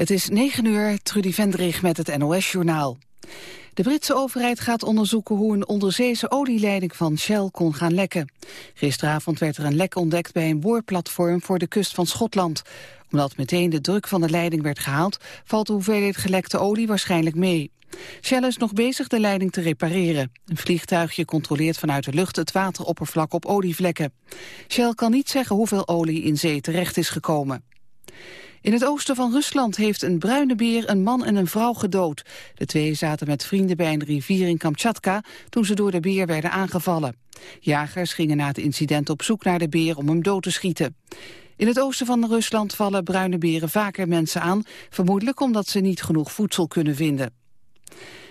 Het is 9 uur, Trudy Vendrig met het NOS-journaal. De Britse overheid gaat onderzoeken hoe een onderzeese olieleiding van Shell kon gaan lekken. Gisteravond werd er een lek ontdekt bij een boorplatform voor de kust van Schotland. Omdat meteen de druk van de leiding werd gehaald, valt de hoeveelheid gelekte olie waarschijnlijk mee. Shell is nog bezig de leiding te repareren. Een vliegtuigje controleert vanuit de lucht het wateroppervlak op olievlekken. Shell kan niet zeggen hoeveel olie in zee terecht is gekomen. In het oosten van Rusland heeft een bruine beer een man en een vrouw gedood. De twee zaten met vrienden bij een rivier in Kamchatka toen ze door de beer werden aangevallen. Jagers gingen na het incident op zoek naar de beer om hem dood te schieten. In het oosten van Rusland vallen bruine beren vaker mensen aan, vermoedelijk omdat ze niet genoeg voedsel kunnen vinden.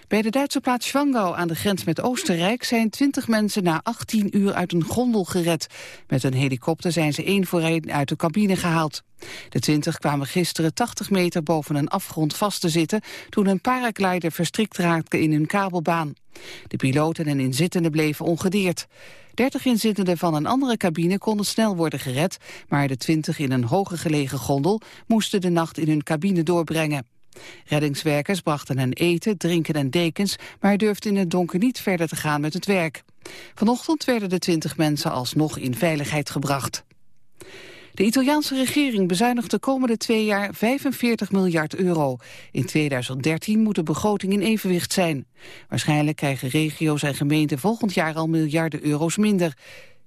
Bij de Duitse plaats Schwangau aan de grens met Oostenrijk zijn 20 mensen na 18 uur uit een gondel gered. Met een helikopter zijn ze één voor één uit de cabine gehaald. De 20 kwamen gisteren 80 meter boven een afgrond vast te zitten toen een paraglider verstrikt raakte in hun kabelbaan. De piloten en inzittenden bleven ongedeerd. 30 inzittenden van een andere cabine konden snel worden gered, maar de 20 in een hoger gelegen gondel moesten de nacht in hun cabine doorbrengen. Reddingswerkers brachten hen eten, drinken en dekens, maar durfden in het donker niet verder te gaan met het werk. Vanochtend werden de twintig mensen alsnog in veiligheid gebracht. De Italiaanse regering bezuinigt de komende twee jaar 45 miljard euro. In 2013 moet de begroting in evenwicht zijn. Waarschijnlijk krijgen regio's en gemeenten volgend jaar al miljarden euro's minder.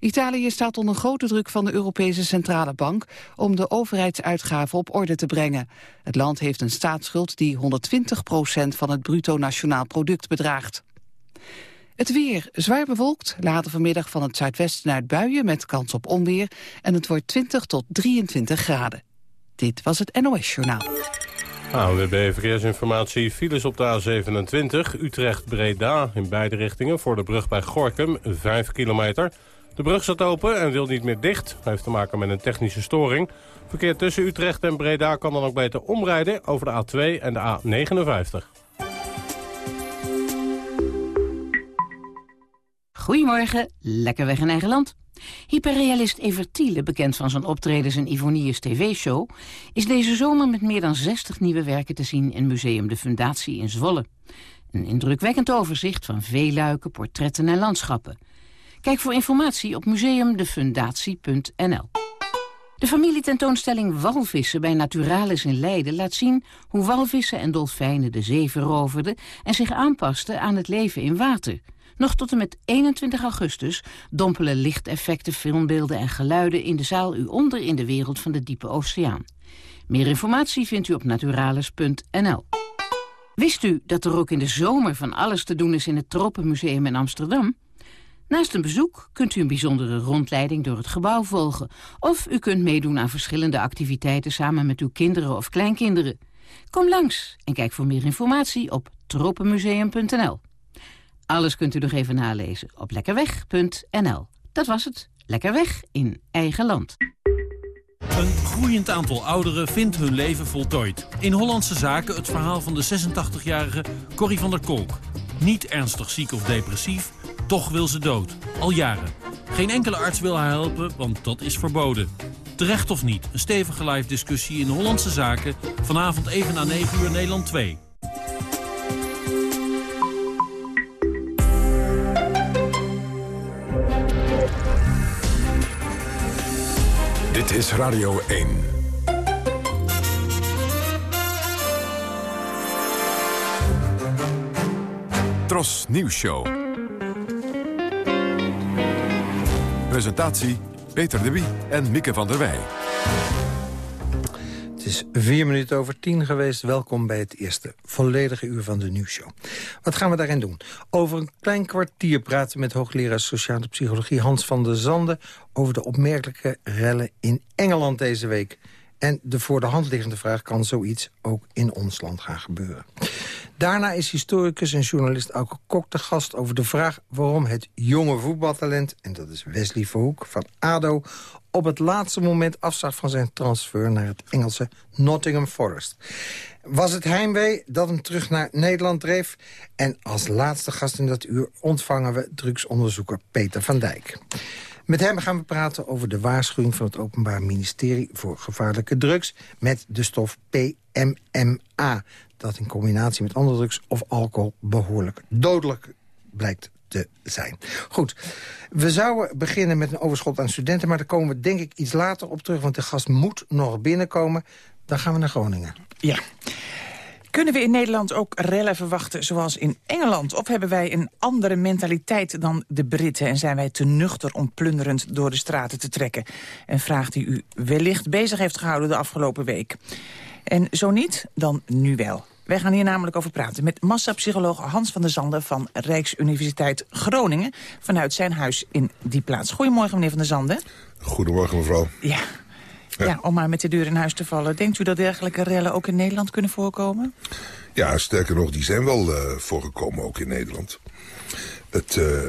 Italië staat onder grote druk van de Europese Centrale Bank om de overheidsuitgaven op orde te brengen. Het land heeft een staatsschuld die 120 procent van het bruto nationaal product bedraagt. Het weer zwaar bewolkt, later vanmiddag van het zuidwesten naar het buien met kans op onweer en het wordt 20 tot 23 graden. Dit was het NOS Journaal. ANWB Verkeersinformatie. Files op de A27 Utrecht-Breda in beide richtingen voor de brug bij Gorkum, 5 kilometer. De brug staat open en wil niet meer dicht. Dat heeft te maken met een technische storing. Verkeer tussen Utrecht en Breda kan dan ook beter omrijden over de A2 en de A59. Goedemorgen, lekker weg in eigen land. Hyperrealist Evertiele, bekend van zijn optredens in Ivoniers TV-show... is deze zomer met meer dan 60 nieuwe werken te zien in Museum de Fundatie in Zwolle. Een indrukwekkend overzicht van veeluiken, portretten en landschappen... Kijk voor informatie op museumdefundatie.nl. De familietentoonstelling Walvissen bij Naturalis in Leiden laat zien hoe walvissen en dolfijnen de zee veroverden en zich aanpasten aan het leven in water. Nog tot en met 21 augustus dompelen lichteffecten, filmbeelden en geluiden in de zaal u onder in de wereld van de diepe oceaan. Meer informatie vindt u op naturalis.nl. Wist u dat er ook in de zomer van alles te doen is in het Tropenmuseum in Amsterdam? Naast een bezoek kunt u een bijzondere rondleiding door het gebouw volgen. Of u kunt meedoen aan verschillende activiteiten samen met uw kinderen of kleinkinderen. Kom langs en kijk voor meer informatie op tropenmuseum.nl. Alles kunt u nog even nalezen op lekkerweg.nl. Dat was het. Lekker weg in eigen land. Een groeiend aantal ouderen vindt hun leven voltooid. In Hollandse Zaken het verhaal van de 86-jarige Corrie van der Kolk. Niet ernstig ziek of depressief toch wil ze dood. Al jaren. Geen enkele arts wil haar helpen, want dat is verboden. Terecht of niet, een stevige live discussie in Hollandse Zaken... vanavond even na 9 uur Nederland 2. Dit is Radio 1. Tros Nieuws Show. Presentatie Peter de Wie en Mieke van der Wij. Het is vier minuten over tien geweest. Welkom bij het eerste volledige uur van de nieuwsshow. Wat gaan we daarin doen? Over een klein kwartier praten met hoogleraar sociale psychologie Hans van der Zanden... over de opmerkelijke rellen in Engeland deze week. En de voor de hand liggende vraag, kan zoiets ook in ons land gaan gebeuren? Daarna is historicus en journalist Auke Kok de gast over de vraag... waarom het jonge voetbaltalent, en dat is Wesley Verhoek van ADO... op het laatste moment afzag van zijn transfer naar het Engelse Nottingham Forest. Was het heimwee dat hem terug naar Nederland dreef? En als laatste gast in dat uur ontvangen we drugsonderzoeker Peter van Dijk. Met hem gaan we praten over de waarschuwing van het Openbaar Ministerie... voor gevaarlijke drugs met de stof PMMA. Dat in combinatie met andere drugs of alcohol behoorlijk dodelijk blijkt te zijn. Goed, we zouden beginnen met een overschot aan studenten... maar daar komen we denk ik iets later op terug... want de gast moet nog binnenkomen. Dan gaan we naar Groningen. Ja. Kunnen we in Nederland ook rellen verwachten zoals in Engeland? Of hebben wij een andere mentaliteit dan de Britten... en zijn wij te nuchter om plunderend door de straten te trekken? Een vraag die u wellicht bezig heeft gehouden de afgelopen week. En zo niet, dan nu wel. Wij gaan hier namelijk over praten met massapsycholoog Hans van der Zanden... van Rijksuniversiteit Groningen, vanuit zijn huis in die plaats. Goedemorgen, meneer van der Zanden. Goedemorgen, mevrouw. Ja. Ja. om maar met de deur in huis te vallen. Denkt u dat dergelijke rellen ook in Nederland kunnen voorkomen? Ja, sterker nog, die zijn wel uh, voorgekomen ook in Nederland. Het, uh,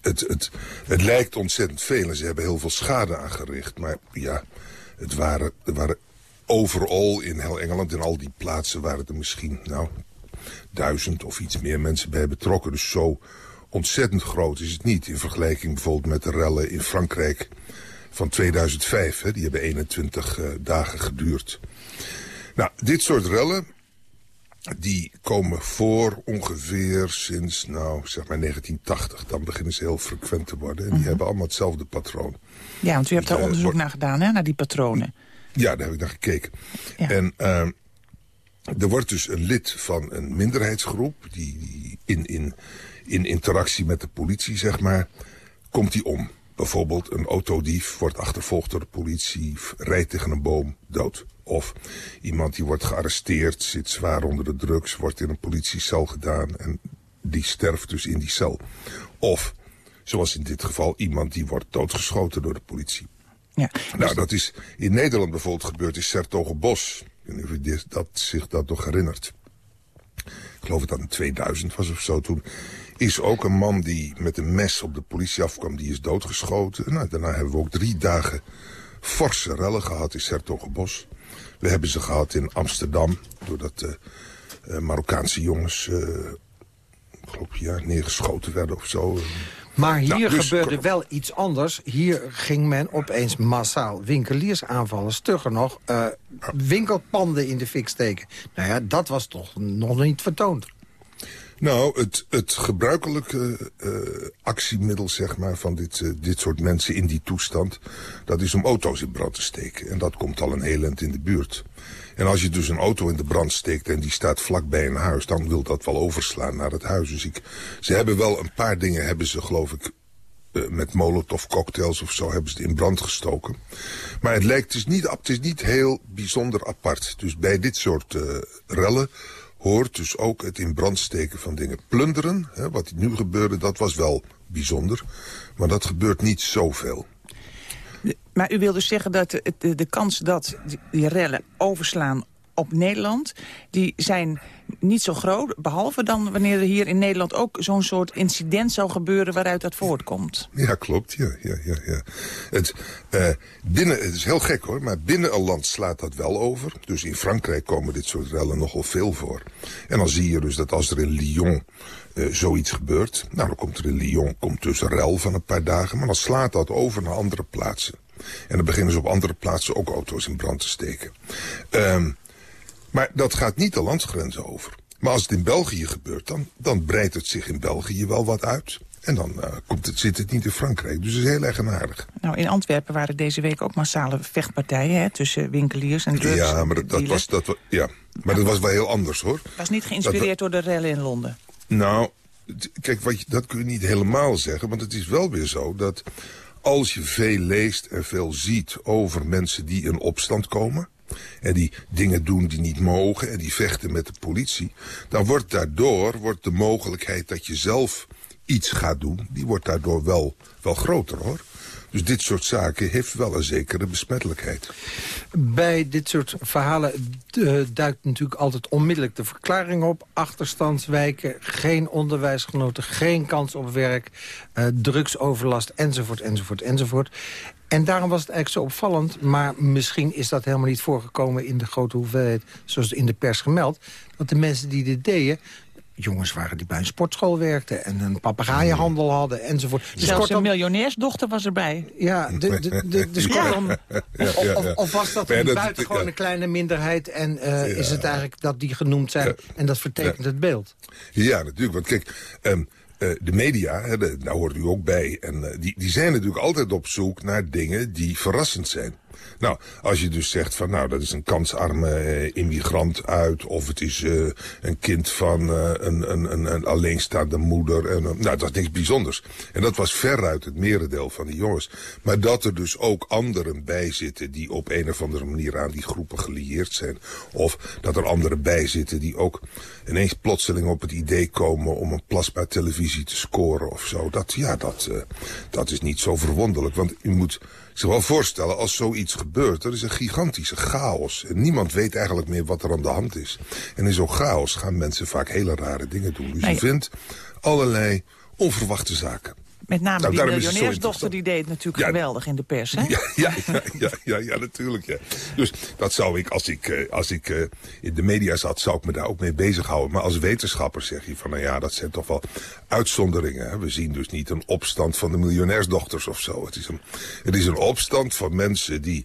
het, het, het lijkt ontzettend veel en ze hebben heel veel schade aangericht. Maar ja, het waren, er waren overal in heel Engeland, in al die plaatsen... waren er misschien, nou, duizend of iets meer mensen bij betrokken. Dus zo ontzettend groot is het niet... in vergelijking bijvoorbeeld met de rellen in Frankrijk van 2005. Hè, die hebben 21 uh, dagen geduurd. Nou, dit soort rellen, die komen voor ongeveer sinds, nou, zeg maar 1980. Dan beginnen ze heel frequent te worden. En die mm -hmm. hebben allemaal hetzelfde patroon. Ja, want u hebt daar uh, onderzoek naar gedaan, hè, naar die patronen. Ja, daar heb ik naar gekeken. Ja. En uh, er wordt dus een lid van een minderheidsgroep... die, die in, in, in interactie met de politie, zeg maar, komt die om. Bijvoorbeeld een autodief wordt achtervolgd door de politie, rijdt tegen een boom, dood. Of iemand die wordt gearresteerd, zit zwaar onder de drugs, wordt in een politiecel gedaan en die sterft dus in die cel. Of, zoals in dit geval, iemand die wordt doodgeschoten door de politie. Ja, nou, dat is in Nederland bijvoorbeeld gebeurd in Sertogenbos. Ik weet niet of dat, zich dat nog herinnert. Ik geloof dat dat in 2000 was of zo. Toen is ook een man die met een mes op de politie afkwam, die is doodgeschoten. Nou, daarna hebben we ook drie dagen forse rellen gehad in Sertogenbos. We hebben ze gehad in Amsterdam, doordat de uh, Marokkaanse jongens, ik geloof ja, neergeschoten werden of zo. Maar hier nou, dus, gebeurde wel iets anders. Hier ging men opeens massaal winkeliers aanvallen. Stugger nog, uh, winkelpanden in de fik steken. Nou ja, dat was toch nog niet vertoond. Nou, het, het gebruikelijke uh, actiemiddel zeg maar, van dit, uh, dit soort mensen in die toestand... dat is om auto's in brand te steken. En dat komt al een heel in de buurt. En als je dus een auto in de brand steekt en die staat vlak bij een huis... dan wil dat wel overslaan naar het huis. Dus ik, ze hebben wel een paar dingen, hebben ze geloof ik... Uh, met molotov cocktails of zo hebben ze het in brand gestoken. Maar het lijkt dus niet, het is niet heel bijzonder apart. Dus bij dit soort rellen hoort dus ook het in brand steken van dingen. Plunderen, hè, wat nu gebeurde, dat was wel bijzonder. Maar dat gebeurt niet zoveel. Maar u wil dus zeggen dat de, kans dat die rellen overslaan op Nederland... die zijn niet zo groot, behalve dan wanneer er hier in Nederland ook zo'n soort incident zou gebeuren waaruit dat voortkomt. Ja, klopt. Ja, ja, ja, ja. Het, uh, binnen, het is heel gek hoor, maar binnen een land slaat dat wel over. Dus in Frankrijk komen dit soort rellen nogal veel voor. En dan zie je dus dat als er in Lyon uh, zoiets gebeurt... nou, dan komt er in Lyon komt dus een rel van een paar dagen... maar dan slaat dat over naar andere plaatsen. En dan beginnen ze op andere plaatsen ook auto's in brand te steken. Um, maar dat gaat niet de landsgrenzen over. Maar als het in België gebeurt, dan, dan breidt het zich in België wel wat uit. En dan uh, komt het, zit het niet in Frankrijk. Dus het is heel eigenaardig. Nou, in Antwerpen waren deze week ook massale vechtpartijen... Hè, tussen winkeliers en drugs. Ja, maar dat, dat was, dat, ja. maar dat was wel heel anders, hoor. was niet geïnspireerd dat, door de rellen in Londen? Nou, kijk, wat je, dat kun je niet helemaal zeggen. Want het is wel weer zo dat als je veel leest en veel ziet over mensen die in opstand komen en die dingen doen die niet mogen en die vechten met de politie... dan wordt daardoor wordt de mogelijkheid dat je zelf iets gaat doen... die wordt daardoor wel, wel groter, hoor. Dus dit soort zaken heeft wel een zekere besmettelijkheid. Bij dit soort verhalen uh, duikt natuurlijk altijd onmiddellijk de verklaring op. Achterstandswijken, geen onderwijsgenoten, geen kans op werk... Uh, drugsoverlast, enzovoort, enzovoort, enzovoort. En daarom was het eigenlijk zo opvallend... maar misschien is dat helemaal niet voorgekomen in de grote hoeveelheid... zoals in de pers gemeld... dat de mensen die dit deden jongens waren die bij een sportschool werkten... en een papegaaienhandel hadden enzovoort. Dus Zelfs een miljonairsdochter was erbij. Ja, de, de, de, dus kortom, of, of, was dat een buitengewoon een kleine minderheid... en uh, is het eigenlijk dat die genoemd zijn en dat vertekent het beeld? Ja, natuurlijk. Want kijk... Um, uh, de media, hè, de, daar hoort u ook bij, en uh, die, die zijn natuurlijk altijd op zoek naar dingen die verrassend zijn. Nou, als je dus zegt van nou, dat is een kansarme eh, immigrant uit... of het is uh, een kind van uh, een, een, een, alleenstaande moeder. En, nou, dat is niks bijzonders. En dat was veruit het merendeel van die jongens. Maar dat er dus ook anderen bij zitten... die op een of andere manier aan die groepen gelieerd zijn. Of dat er anderen bij zitten die ook ineens plotseling op het idee komen... om een plasma televisie te scoren of zo. Dat, ja, dat, dat is niet zo verwonderlijk. Want u moet zich wel voorstellen, als zoiets gebeurt, er is een gigantische chaos. En niemand weet eigenlijk meer wat er aan de hand is. En in zo'n chaos gaan mensen vaak hele rare dingen doen. Dus je vindt allerlei onverwachte zaken. Met name nou, die miljonairsdochter die deed natuurlijk geweldig in de pers, hè? Ja, ja, ja, ja, ja, natuurlijk, ja. Dus dat zou ik, als ik, eh, als ik uh, in de media zat, zou ik me daar ook mee bezighouden. Maar als wetenschapper zeg je van, nou ja, dat zijn toch wel uitzonderingen. Hè? We zien dus niet een opstand van de miljonairsdochters of zo. Het is een, het is een opstand van mensen die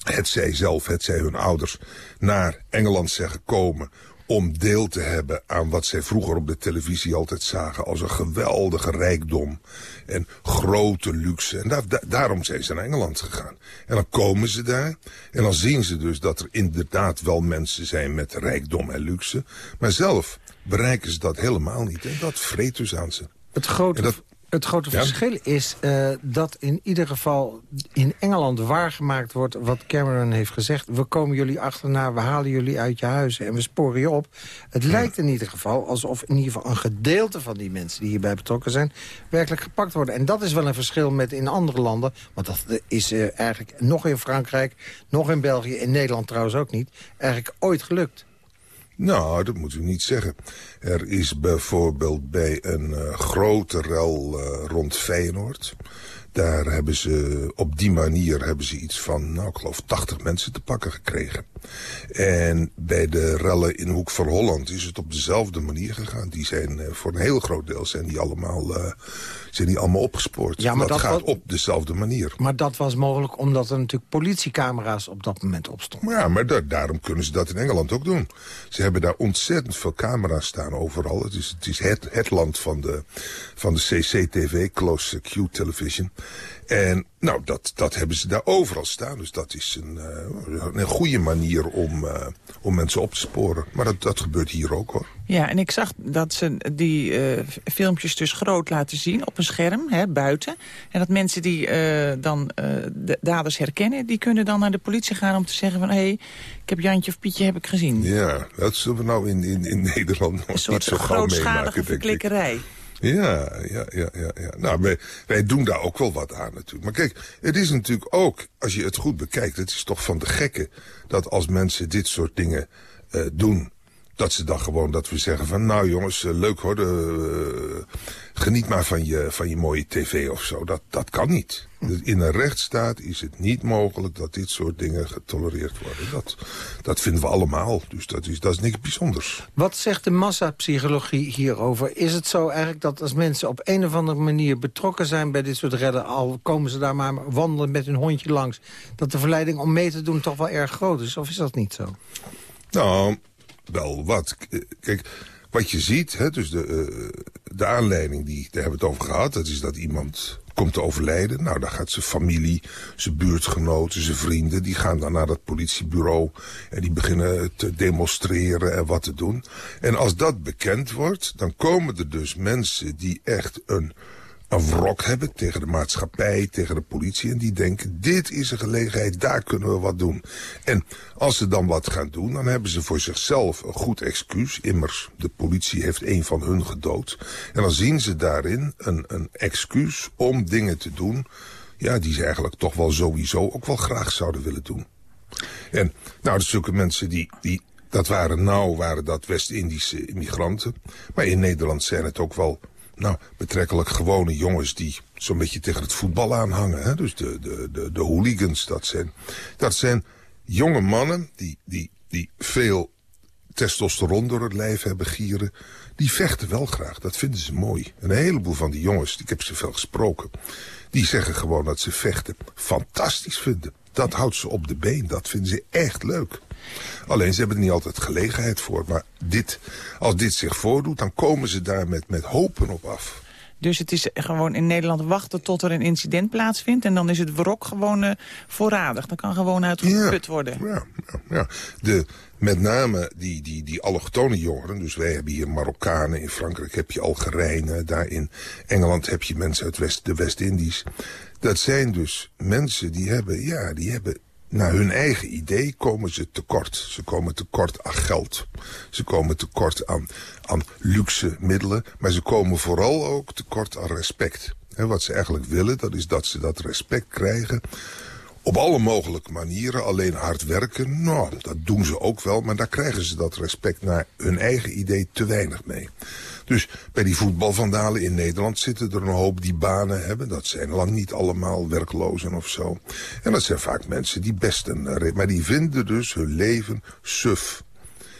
het zij zelf, het zij hun ouders, naar Engeland zeggen komen om deel te hebben aan wat zij vroeger op de televisie altijd zagen... als een geweldige rijkdom en grote luxe. En daar, daarom zijn ze naar Engeland gegaan. En dan komen ze daar en dan zien ze dus dat er inderdaad wel mensen zijn met rijkdom en luxe. Maar zelf bereiken ze dat helemaal niet. En dat vreet dus aan ze. Het grote, het grote verschil is uh, dat in ieder geval in Engeland waargemaakt wordt... wat Cameron heeft gezegd. We komen jullie achterna, we halen jullie uit je huizen en we sporen je op. Het lijkt in ieder geval alsof in ieder geval een gedeelte van die mensen... die hierbij betrokken zijn, werkelijk gepakt worden. En dat is wel een verschil met in andere landen. Want dat is uh, eigenlijk nog in Frankrijk, nog in België... in Nederland trouwens ook niet, eigenlijk ooit gelukt. Nou, dat moet u niet zeggen. Er is bijvoorbeeld bij een uh, grote rel uh, rond Feyenoord... Daar hebben ze, op die manier hebben ze iets van, nou ik geloof 80 mensen te pakken gekregen. En bij de rellen in Hoek van Holland is het op dezelfde manier gegaan. Die zijn uh, voor een heel groot deel zijn die allemaal, zijn die allemaal opgespoord. Ja, maar dat, gaat op dezelfde manier. Maar dat was mogelijk omdat er natuurlijk politiecamera's op dat moment opstonden. Ja, maar da daarom kunnen ze dat in Engeland ook doen. Ze hebben daar ontzettend veel camera's staan overal. Het is het, is het, het land van de, van de CCTV, Close Secure Television. En nou, dat, dat hebben ze daar overal staan. Dus dat is een, uh, een goede manier om, uh, om mensen op te sporen. Maar dat, dat gebeurt hier ook hoor. Ja, en ik zag dat ze die uh, filmpjes dus groot laten zien op een scherm, hè, buiten. En dat mensen die dan de daders herkennen, die kunnen dan naar de politie gaan om te zeggen van... hé, hey, ik heb Jantje of Pietje heb ik gezien. Ja, dat zullen we nou in, in, in Nederland nog niet zo gauw meemaken, Een soort grootschalige verklikkerij. Ja, ja, ja, ja. ja. Nou, wij, wij doen daar ook wel wat aan natuurlijk. Maar kijk, het is natuurlijk ook, als je het goed bekijkt... het is toch van de gekke dat als mensen dit soort dingen uh, doen dat ze dan gewoon, dat we zeggen van... nou jongens, eh, leuk hoor, de, uh, geniet maar van je, van je mooie tv of zo. Dat, dat kan niet. In een rechtsstaat is het niet mogelijk dat dit soort dingen getolereerd worden. Dat, dat vinden we allemaal, dus dat is, dat is niks bijzonders. Wat zegt de massapsychologie hierover? Is het zo eigenlijk dat als mensen op een of andere manier betrokken zijn... bij dit soort redden, al komen ze daar maar wandelen met hun hondje langs... dat de verleiding om mee te doen toch wel erg groot is? Of is dat niet zo? Nou, wel wat. Kijk, wat je ziet, hè, dus de, uh, de aanleiding, die, daar hebben we het over gehad... dat is dat iemand komt te overlijden. Nou, dan gaat zijn familie, zijn buurtgenoten, zijn vrienden... die gaan dan naar dat politiebureau en die beginnen te demonstreren en wat te doen. En als dat bekend wordt, dan komen er dus mensen die echt een een wrok hebben tegen de maatschappij, tegen de politie. En die denken, dit is een gelegenheid, daar kunnen we wat doen. En als ze dan wat gaan doen, dan hebben ze voor zichzelf een goed excuus. Immers, de politie heeft een van hun gedood. En dan zien ze daarin een, een excuus om dingen te doen... ja, die ze eigenlijk toch wel sowieso ook wel graag zouden willen doen. En nou, er zulke mensen die, die dat waren nou, waren dat West-Indische immigranten. Maar in Nederland zijn het ook wel nou, betrekkelijk gewone jongens die zo'n beetje tegen het voetbal aanhangen. Hè? Dus de, de, de, de hooligans, dat zijn, dat zijn jonge mannen die, die, die veel testosteron door het lijf hebben gieren... die vechten wel graag, dat vinden ze mooi. En een heleboel van die jongens, ik heb ze veel gesproken... die zeggen gewoon dat ze vechten fantastisch vinden. Dat houdt ze op de been, dat vinden ze echt leuk. Alleen ze hebben er niet altijd gelegenheid voor. Maar dit, als dit zich voordoet, dan komen ze daar met, met hopen op af. Dus het is gewoon in Nederland wachten tot er een incident plaatsvindt... en dan is het wrok gewoon uh, voorradig. Dan kan gewoon uitgeput ja, worden. Ja, ja, ja. De, met name die, die, die allochtone jongeren. Dus wij hebben hier Marokkanen. In Frankrijk heb je Algerijnen. Daar in Engeland heb je mensen uit West, de West-Indies. Dat zijn dus mensen die hebben, ja, die hebben naar hun eigen idee komen ze tekort. Ze komen tekort aan geld. Ze komen tekort aan, aan luxe middelen. Maar ze komen vooral ook tekort aan respect. En wat ze eigenlijk willen, dat is dat ze dat respect krijgen... op alle mogelijke manieren. Alleen hard werken, nou, dat doen ze ook wel. Maar daar krijgen ze dat respect naar hun eigen idee te weinig mee. Dus bij die voetbalvandalen in Nederland zitten er een hoop die banen hebben. Dat zijn lang niet allemaal werklozen of zo. En dat zijn vaak mensen die best een... Eh, maar die vinden dus hun leven suf.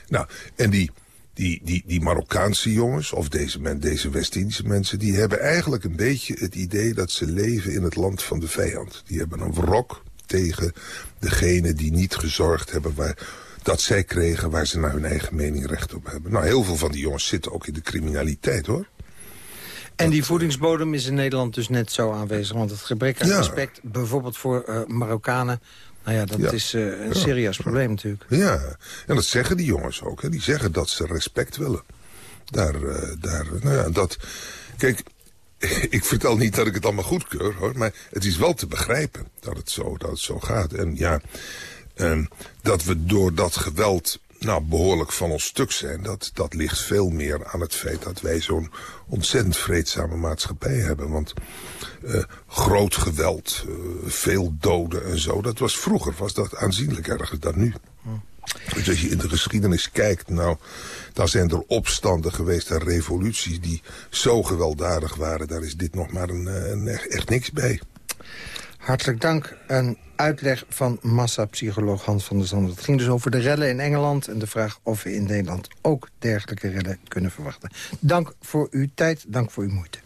Nou, en die, die, die, die Marokkaanse jongens, of deze, men, deze West-Indische mensen... die hebben eigenlijk een beetje het idee dat ze leven in het land van de vijand. Die hebben een wrok tegen degene die niet gezorgd hebben... waar dat zij kregen waar ze naar hun eigen mening recht op hebben. Nou, heel veel van die jongens zitten ook in de criminaliteit, hoor. En die voedingsbodem is in Nederland dus net zo aanwezig. Want het gebrek aan respect, bijvoorbeeld voor uh, Marokkanen... nou ja, dat is uh, een serieus probleem natuurlijk. Ja, en dat zeggen die jongens ook. Hè. Die zeggen dat ze respect willen. Daar, uh, daar, nou ja, dat... Kijk, ik vertel niet dat ik het allemaal goedkeur, hoor. Maar het is wel te begrijpen dat het zo, dat het zo gaat. En ja, en dat we door dat geweld nou, behoorlijk van ons stuk zijn... Dat, dat ligt veel meer aan het feit dat wij zo'n ontzettend vreedzame maatschappij hebben. Want uh, groot geweld, uh, veel doden en zo... dat was vroeger was dat aanzienlijk erger dan nu. Dus als je in de geschiedenis kijkt, nou, dan zijn er opstanden geweest en revoluties die zo gewelddadig waren. Daar is dit nog maar een, echt niks bij. Hartelijk dank. Een uitleg van massapsycholoog Hans van der Zanden. Het ging dus over de rellen in Engeland... en de vraag of we in Nederland ook dergelijke rellen kunnen verwachten. Dank voor uw tijd, dank voor uw moeite.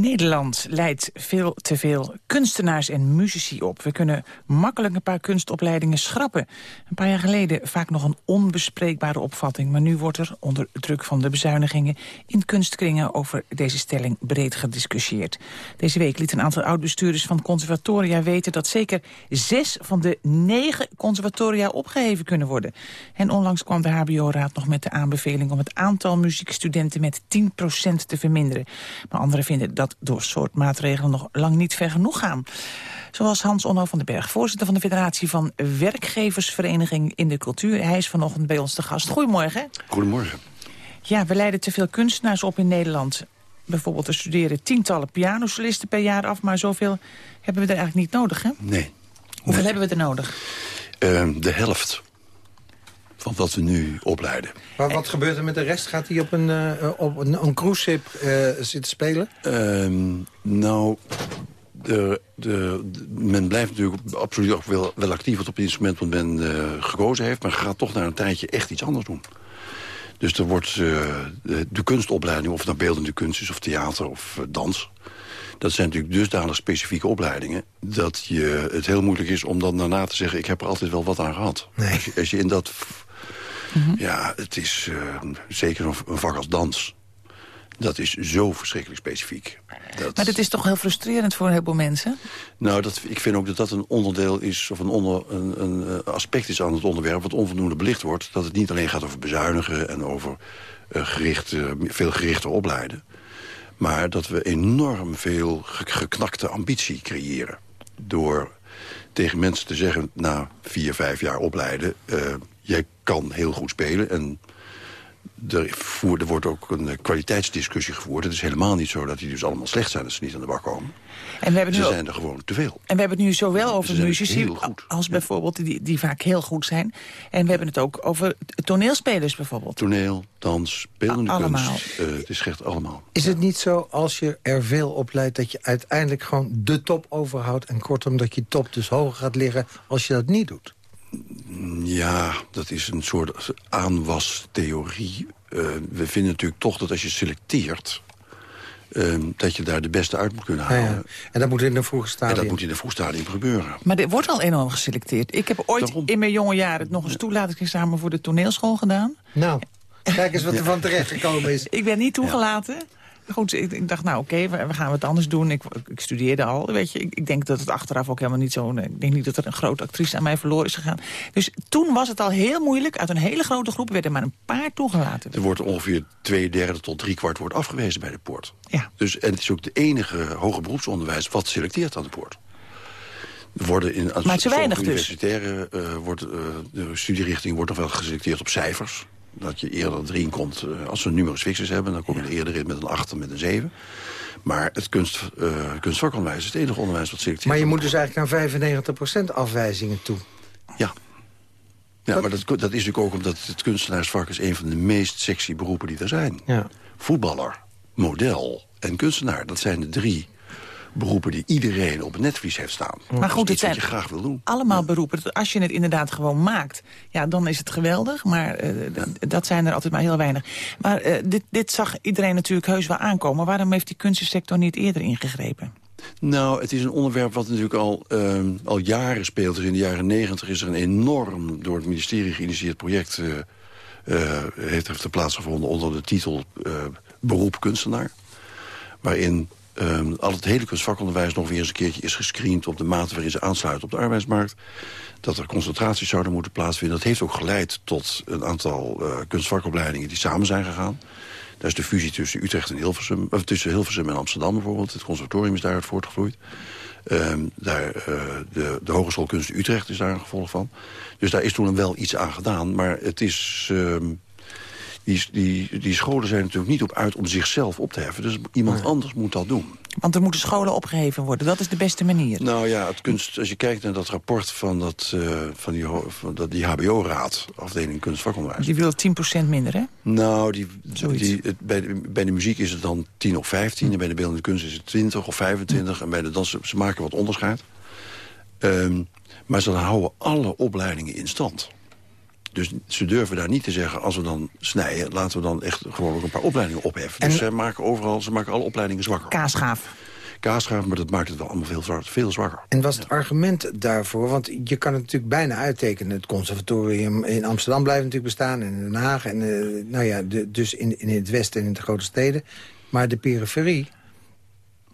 Nederland leidt veel te veel kunstenaars en muzici op. We kunnen makkelijk een paar kunstopleidingen schrappen. Een paar jaar geleden vaak nog een onbespreekbare opvatting... maar nu wordt er onder druk van de bezuinigingen... in kunstkringen over deze stelling breed gediscussieerd. Deze week liet een aantal oud-bestuurders van conservatoria weten... dat zeker zes van de negen conservatoria opgeheven kunnen worden. En onlangs kwam de HBO-raad nog met de aanbeveling... om het aantal muziekstudenten met 10% te verminderen. Maar anderen vinden dat dat door soort maatregelen nog lang niet ver genoeg gaan. Zoals Hans Onno van den Berg, voorzitter van de Federatie van Werkgeversvereniging in de Cultuur. Hij is vanochtend bij ons te gast. Goedemorgen. Goedemorgen. Ja, we leiden te veel kunstenaars op in Nederland. Bijvoorbeeld, er studeren tientallen pianosolisten per jaar af... maar zoveel hebben we er eigenlijk niet nodig, hè? Nee. Hoeveel hebben we er nodig? Uh, de helft van wat we nu opleiden. Maar wat gebeurt er met de rest? Gaat hij op een, uh, op een, een uh, zitten spelen? Uh, nou, de, de, men blijft natuurlijk absoluut ook wel, wel actief op het instrument wat men uh, gekozen heeft... maar gaat toch na een tijdje echt iets anders doen. Dus er wordt de, de, kunstopleiding, of het nou beeldende kunst is... of theater of dans... Dat zijn natuurlijk dusdanig specifieke opleidingen... dat je, het heel moeilijk is om dan daarna te zeggen... ik heb er altijd wel wat aan gehad. Nee. Als, je, als je in dat Mhm. Ja, het is uh, zeker een, vak als dans. Dat is zo verschrikkelijk specifiek. Dat... Maar dat is toch heel frustrerend voor een heleboel mensen? Nou, dat, ik vind ook dat dat een onderdeel is... of een, onder, een, een eh, aspect is aan het onderwerp... wat onvoldoende belicht wordt. Dat het niet alleen gaat over bezuinigen... en over uh, gericht, uh, veel gerichter opleiden. Maar dat we enorm veel geknakte ambitie creëren. Door tegen mensen te zeggen... na vier, vijf jaar opleiden... jij kan heel goed spelen. En er, voer, er wordt ook een kwaliteitsdiscussie gevoerd. Het is helemaal niet zo dat die dus allemaal slecht zijn... als ze niet aan de bak komen. En we hebben ze zijn er gewoon te veel. En we hebben het nu zowel over muzici als bijvoorbeeld die, die vaak heel goed zijn. En we hebben het ook over toneelspelers bijvoorbeeld. Toneel, dans, beeldende allemaal. kunst. Uh, het is echt allemaal. Is het niet zo als je er veel opleidt dat je uiteindelijk gewoon de top overhoudt... en kortom dat je top dus hoger gaat liggen als je dat niet doet? Ja, dat is een soort aanwastheorie. Uh, we vinden natuurlijk toch dat als je selecteert... Uh, dat je daar de beste uit moet kunnen halen. Ja, ja. En dat moet in de vroege stadium. En dat moet in de vroege stadium gebeuren. Maar er wordt al enorm geselecteerd. Ik heb ooit in mijn jonge jaren nog een toelatingsexamen voor de toneelschool gedaan. Nou, kijk eens wat er van terecht gekomen is. ik ben niet toegelaten. Goed, ik, ik, dacht, nou oké, we, we, gaan wat anders doen. Ik, ik, studeerde al, weet je. Ik, ik, denk dat het achteraf ook helemaal niet zo... Ik denk niet dat er een grote actrice aan mij verloren is gegaan. Dus toen was het al heel moeilijk. Uit een hele grote groep werden maar een paar toegelaten. Er wordt ongeveer twee derde tot drie kwart wordt afgewezen bij de poort. Ja. Dus, en het is ook de enige hoger beroepsonderwijs wat selecteert aan de poort. Er worden in, maar te weinig dus. universitaire uh, wordt, uh, de studierichting wordt nog wel geselecteerd op cijfers dat je eerder erin komt. Uh, als we numerus fixus hebben, dan kom je er eerder in met een 8 en met een 7. Maar het kunst, uh, kunstvakonderwijs is het enige onderwijs wat selecteert. Maar je moet dus eigenlijk naar 95% afwijzingen toe. Ja. Ja, maar dat, dat is natuurlijk ook omdat het kunstenaarsvak is een van de meest sexy beroepen die er zijn. Ja. Voetballer, model en kunstenaar, dat zijn de drie beroepen die iedereen op het netvlies heeft staan. Maar goed, het zijn je graag wil doen. allemaal beroepen. Als je het inderdaad gewoon maakt, ja, dan is het geweldig. Maar uh, dat zijn er altijd maar heel weinig. Maar uh, dit, dit zag iedereen natuurlijk heus wel aankomen. Waarom heeft die kunstensector niet eerder ingegrepen? Nou, het is een onderwerp wat natuurlijk al, uh, al jaren speelt. Dus in de jaren negentig is er een enorm door het ministerie geïnitieerd project... Uh, heeft, heeft plaatsgevonden onder de titel Beroep Kunstenaar. Waarin Um, al het hele kunstvakonderwijs nog weer eens een keertje is gescreend... op de mate waarin ze aansluiten op de arbeidsmarkt. Dat er concentraties zouden moeten plaatsvinden. Dat heeft ook geleid tot een aantal uh, kunstvakopleidingen die samen zijn gegaan. Daar is de fusie tussen Utrecht en Hilversum, of tussen Hilversum en Amsterdam bijvoorbeeld. Het conservatorium is daaruit voortgevloeid. Um, daar, uh, de, de Hogeschool Kunst Utrecht is daar een gevolg van. Dus daar is toen wel iets aan gedaan. Maar het is... Um, die, die, die scholen zijn natuurlijk niet op uit om zichzelf op te heffen. Dus iemand anders moet dat doen. Want er moeten scholen opgeheven worden. Dat is de beste manier. Nou ja, het kunst, als je kijkt naar dat rapport van, dat, uh, van die, van dat, die HBO-raad... afdeling kunstvakonderwijs. Die wil 10% minder, hè? Nou, die, die, het, bij, de, bij de muziek is het dan 10 of 15. En bij de beeldende kunst is het 20 of 25. En bij de dansen, ze maken wat onderscheid. Um, maar ze houden alle opleidingen in stand. Dus ze durven daar niet te zeggen, als we dan snijden... laten we dan echt gewoon ook een paar opleidingen opheffen. En... Dus ze maken overal, ze maken alle opleidingen zwakker. Kaasgaaf. Kaasgaaf, maar dat maakt het wel allemaal veel, veel zwakker. En was het argument daarvoor, want je kan het natuurlijk bijna uittekenen... het conservatorium in Amsterdam blijft natuurlijk bestaan, en in Den Haag... en uh, nou ja, de, dus in, in het westen en in de grote steden. Maar de periferie,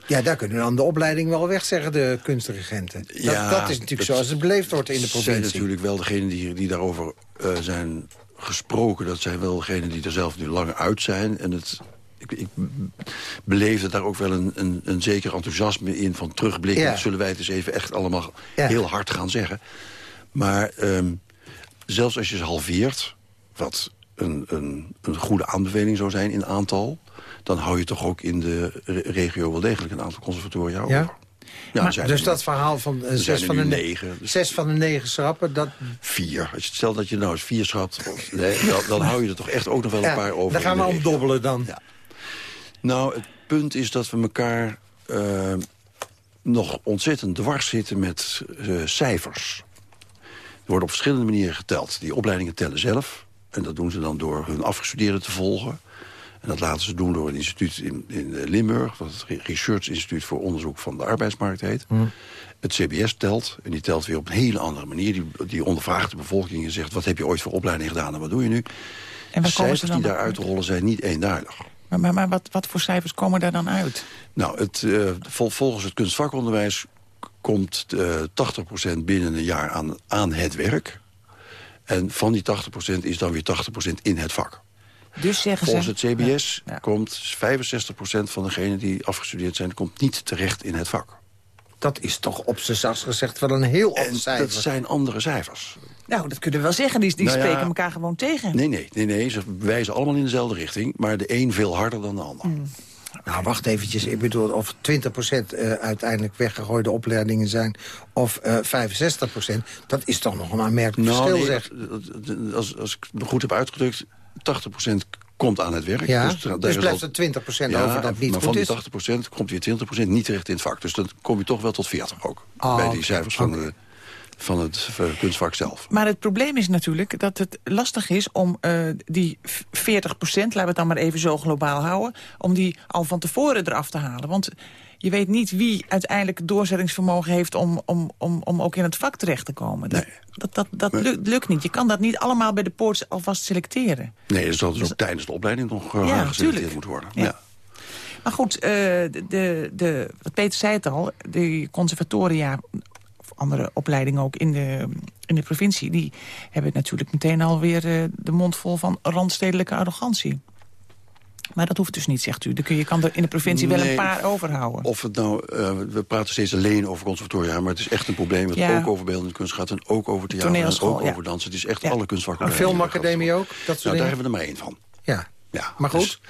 ja, daar kunnen dan de opleiding wel weg, zeggen de kunstregenten. Dat, ja, dat is natuurlijk zoals het beleefd wordt in de provincie. zijn natuurlijk wel degenen die, die daarover uh, zijn gesproken. Dat zijn wel degenen die er zelf nu lang uit zijn. En het, ik, ik beleefde daar ook wel een, een, een zeker enthousiasme in van terugblikken. Ja. Dat zullen wij het eens even echt allemaal ja. heel hard gaan zeggen. Maar um, zelfs als je ze halveert, wat een, een, een goede aanbeveling zou zijn in aantal dan hou je toch ook in de regio wel degelijk een aantal conservatoria over. Ja? Ja, maar, dus dat verhaal van uh, zes, van de negen, dus zes van de negen schrappen... Dat... Vier. Als je stelt dat je nou eens vier schrapt... nee, dan, dan, hou je er toch echt ook nog wel een paar over. Dan gaan we omdobbelen dan. Ja. Nou, het punt is dat we elkaar uh, nog ontzettend dwars zitten met uh, cijfers. Er wordt op verschillende manieren geteld. Die opleidingen tellen zelf. En dat doen ze dan door hun afgestudeerden te volgen. En dat laten ze doen door een instituut in, in eh, Limburg... wat het Research Instituut voor Onderzoek van de Arbeidsmarkt heet. Mm. Het CBS telt, en die telt weer op een hele andere manier. Die, die ondervraagt de bevolking en zegt... wat heb je ooit voor opleiding gedaan en wat doe je nu? En de cijfers die daar uitrollen zijn niet eenduidig. Maar, maar, maar wat, wat, voor cijfers komen daar dan uit? Nou, het, uh, vol, volgens het kunstvakonderwijs komt uh, eh, 80% binnen een jaar aan, aan het werk. En van die 80% is dan weer 80% in het vak. Dus zeggen Volgens het CBS komt 65% van degenen die afgestudeerd zijn... komt niet terecht in het vak. Dat is toch op z'n zachts gezegd wel een heel ander cijfer. dat zijn andere cijfers. Nou, dat kunnen we wel zeggen. Die, die nou ja, spreken elkaar gewoon tegen. Nee, nee, nee, nee, ze wijzen allemaal in dezelfde richting. Maar de een veel harder dan de ander. Mm. Nou, wacht eventjes. Ik bedoel, of 20% uh, uiteindelijk weggegooide opleidingen zijn... of uh, 65%, dat is toch nog een aanmerkelijk nou, verschil, nee, zeg. Als, als ik me goed heb uitgedrukt... 80% komt aan het werk. Ja, dus, dus blijft er 20% ja, over dat niet maar van die 80% komt weer 20% niet terecht in het vak. Dus dan kom je toch wel tot 40 ook. Oh, bij die cijfers van, de, van het uh, kunstvak zelf. Maar het probleem is natuurlijk dat het lastig is om uh, die 40 procent... laten we het dan maar even zo globaal houden... om die al van tevoren eraf te halen. Want je weet niet wie uiteindelijk doorzettingsvermogen heeft... om, om, om, om ook in het vak terecht te komen. Dat, Nee. dat, dat, dat lukt, lukt niet. Je kan dat niet allemaal bij de poort alvast selecteren. Nee, dat zal dus ook tijdens de opleiding nog uh, Ja, geselecteerd moeten worden. Ja. Ja. Maar goed, eh, de, de, de, wat Peter zei het al... de conservatoria of andere opleidingen ook in de, in de provincie... die hebben natuurlijk meteen alweer uh, de mond vol van randstedelijke arrogantie. Maar dat hoeft dus niet, zegt u. Dan kun je kan er in de provincie wel een paar overhouden. Of het nou, uh, we praten steeds alleen over conservatoria... maar het is echt een probleem dat Ja. ook over beeldende kunst gaat... en ook over theater en ook ja. over dansen. Het is echt Ja. alle kunstvakken. Een filmacademie ook? Dat soort Nou, daar hebben we er maar één van. Ja. Ja, Maar goed.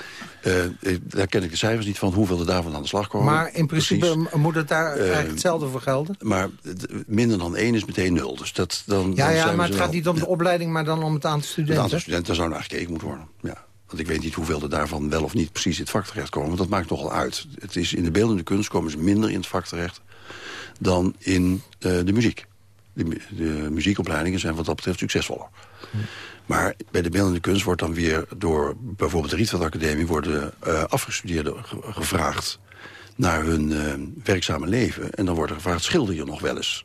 Dus, uh, daar ken ik de cijfers niet van hoeveel er daarvan aan de slag komen. Maar in principe Precies. moet het daar Eh, eigenlijk hetzelfde voor gelden? Maar minder dan één is meteen nul. Dus dat, dan, Ja, dan ja maar het gaat wel- niet om de opleiding, maar dan om het aantal Het studenten. aantal studenten, zou naar gekeken moeten worden. Ja. Want ik weet niet hoeveel er daarvan wel of niet precies in het vak terechtkomen. Want dat maakt nogal uit. Het is in de beeldende kunst komen ze minder in het vak terecht... dan in eh, de muziek. De, de muziekopleidingen zijn wat dat betreft succesvoller. Maar bij de beeldende kunst wordt dan weer door bijvoorbeeld de Rietveld Academie... worden eh, afgestudeerden ge- gevraagd naar hun eh, werkzame leven. En dan wordt er gevraagd, schilder je nog wel eens?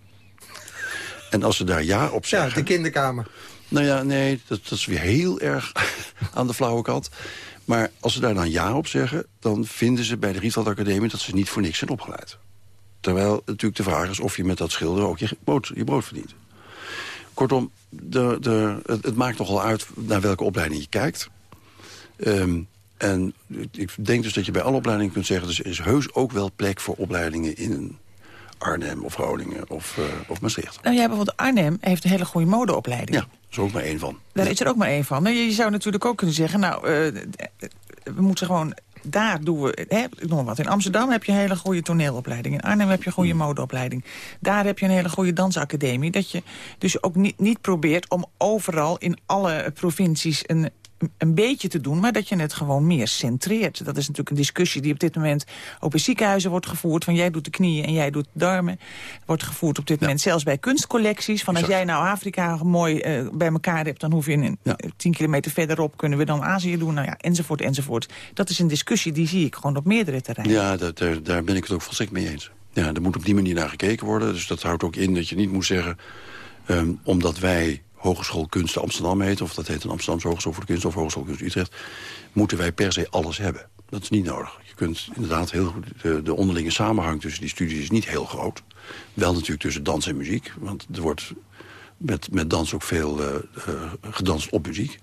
En als ze daar ja op Ja, zeggen... de kinderkamer. Nou ja, nee, dat, dat is weer heel erg aan de flauwe kant. Maar als ze daar dan ja op zeggen... dan vinden ze bij de Rietveld Academie dat ze niet voor niks zijn opgeleid. Terwijl natuurlijk de vraag is of je met dat schilderen ook je brood, je brood verdient. Kortom, de, de, het, maakt nogal uit naar welke opleiding je kijkt. Ehm, en ik denk dus dat je bij alle opleidingen kunt zeggen... dus er is heus ook wel plek voor opleidingen in Arnhem of Groningen of, eh, of Maastricht. Nou ja, bijvoorbeeld Arnhem heeft een hele goede modeopleiding. Ja, daar is er ook maar één van. Daar is er ook maar één van. Nou, je zou natuurlijk ook kunnen zeggen... nou, eh, we moeten gewoon... Daar doen we, hè, ik noem wat. In Amsterdam heb je een hele goede toneelopleiding. In Arnhem heb je een goede Hmm. modeopleiding. Daar heb je een hele goede dansacademie. Dat je dus ook niet, niet probeert om overal in alle provincies een, een beetje te doen... maar dat je het gewoon meer centreert. Dat is natuurlijk een discussie die op dit moment ook bij ziekenhuizen wordt gevoerd. Van jij doet de knieën en jij doet de darmen. Wordt gevoerd op dit moment zelfs bij kunstcollecties. Van als jij nou Afrika mooi eh, bij elkaar hebt... dan hoef je in, Ja. eh, tien kilometer verderop kunnen we dan Azië doen. Nou ja, enzovoort, enzovoort. Dat is een discussie die zie ik gewoon op meerdere terreinen. Ja, dat, daar, daar ben ik het ook volstrekt mee eens. Ja, er moet op die manier naar gekeken worden. Dus dat houdt ook in dat je niet moet zeggen... ehm, omdat wij Hogeschool Kunsten Amsterdam heten... of dat heet een Amsterdamse Hogeschool voor de Kunst... of Hogeschool Kunst Utrecht... moeten wij per se alles hebben. Dat is niet nodig. Je kunt inderdaad heel goed... De, de onderlinge samenhang tussen die studies is niet heel groot. Wel natuurlijk tussen dans en muziek. Want er wordt met, met dans ook veel eh, gedanst op muziek.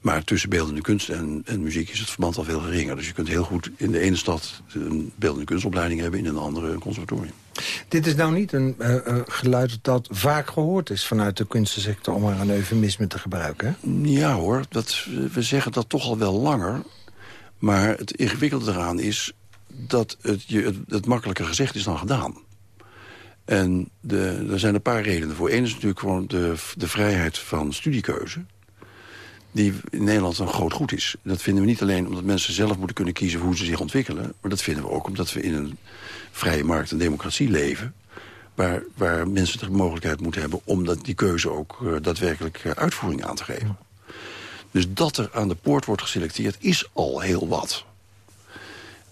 Maar tussen beeldende kunst en, en muziek is het verband al veel geringer. Dus je kunt heel goed in de ene stad een beeldende kunstopleiding hebben... in een andere een conservatorium. Dit is nou niet een eh, eh, geluid dat vaak gehoord is vanuit de kunstensector... om maar een eufemisme te gebruiken. Ja hoor, dat, we zeggen dat toch al wel langer. Maar het ingewikkelde eraan is dat het, je, het, het makkelijker gezegd is dan gedaan. En de, er zijn een paar redenen voor. Eén is natuurlijk gewoon de, de vrijheid van studiekeuze. Die in Nederland een groot goed is. Dat vinden we niet alleen omdat mensen zelf moeten kunnen kiezen hoe ze zich ontwikkelen. Maar dat vinden we ook omdat we in een vrije markt en democratie leven. Waar, waar mensen de mogelijkheid moeten hebben om dat, die keuze ook eh, daadwerkelijk eh, uitvoering aan te geven. Dus dat er aan de poort wordt geselecteerd is al heel wat.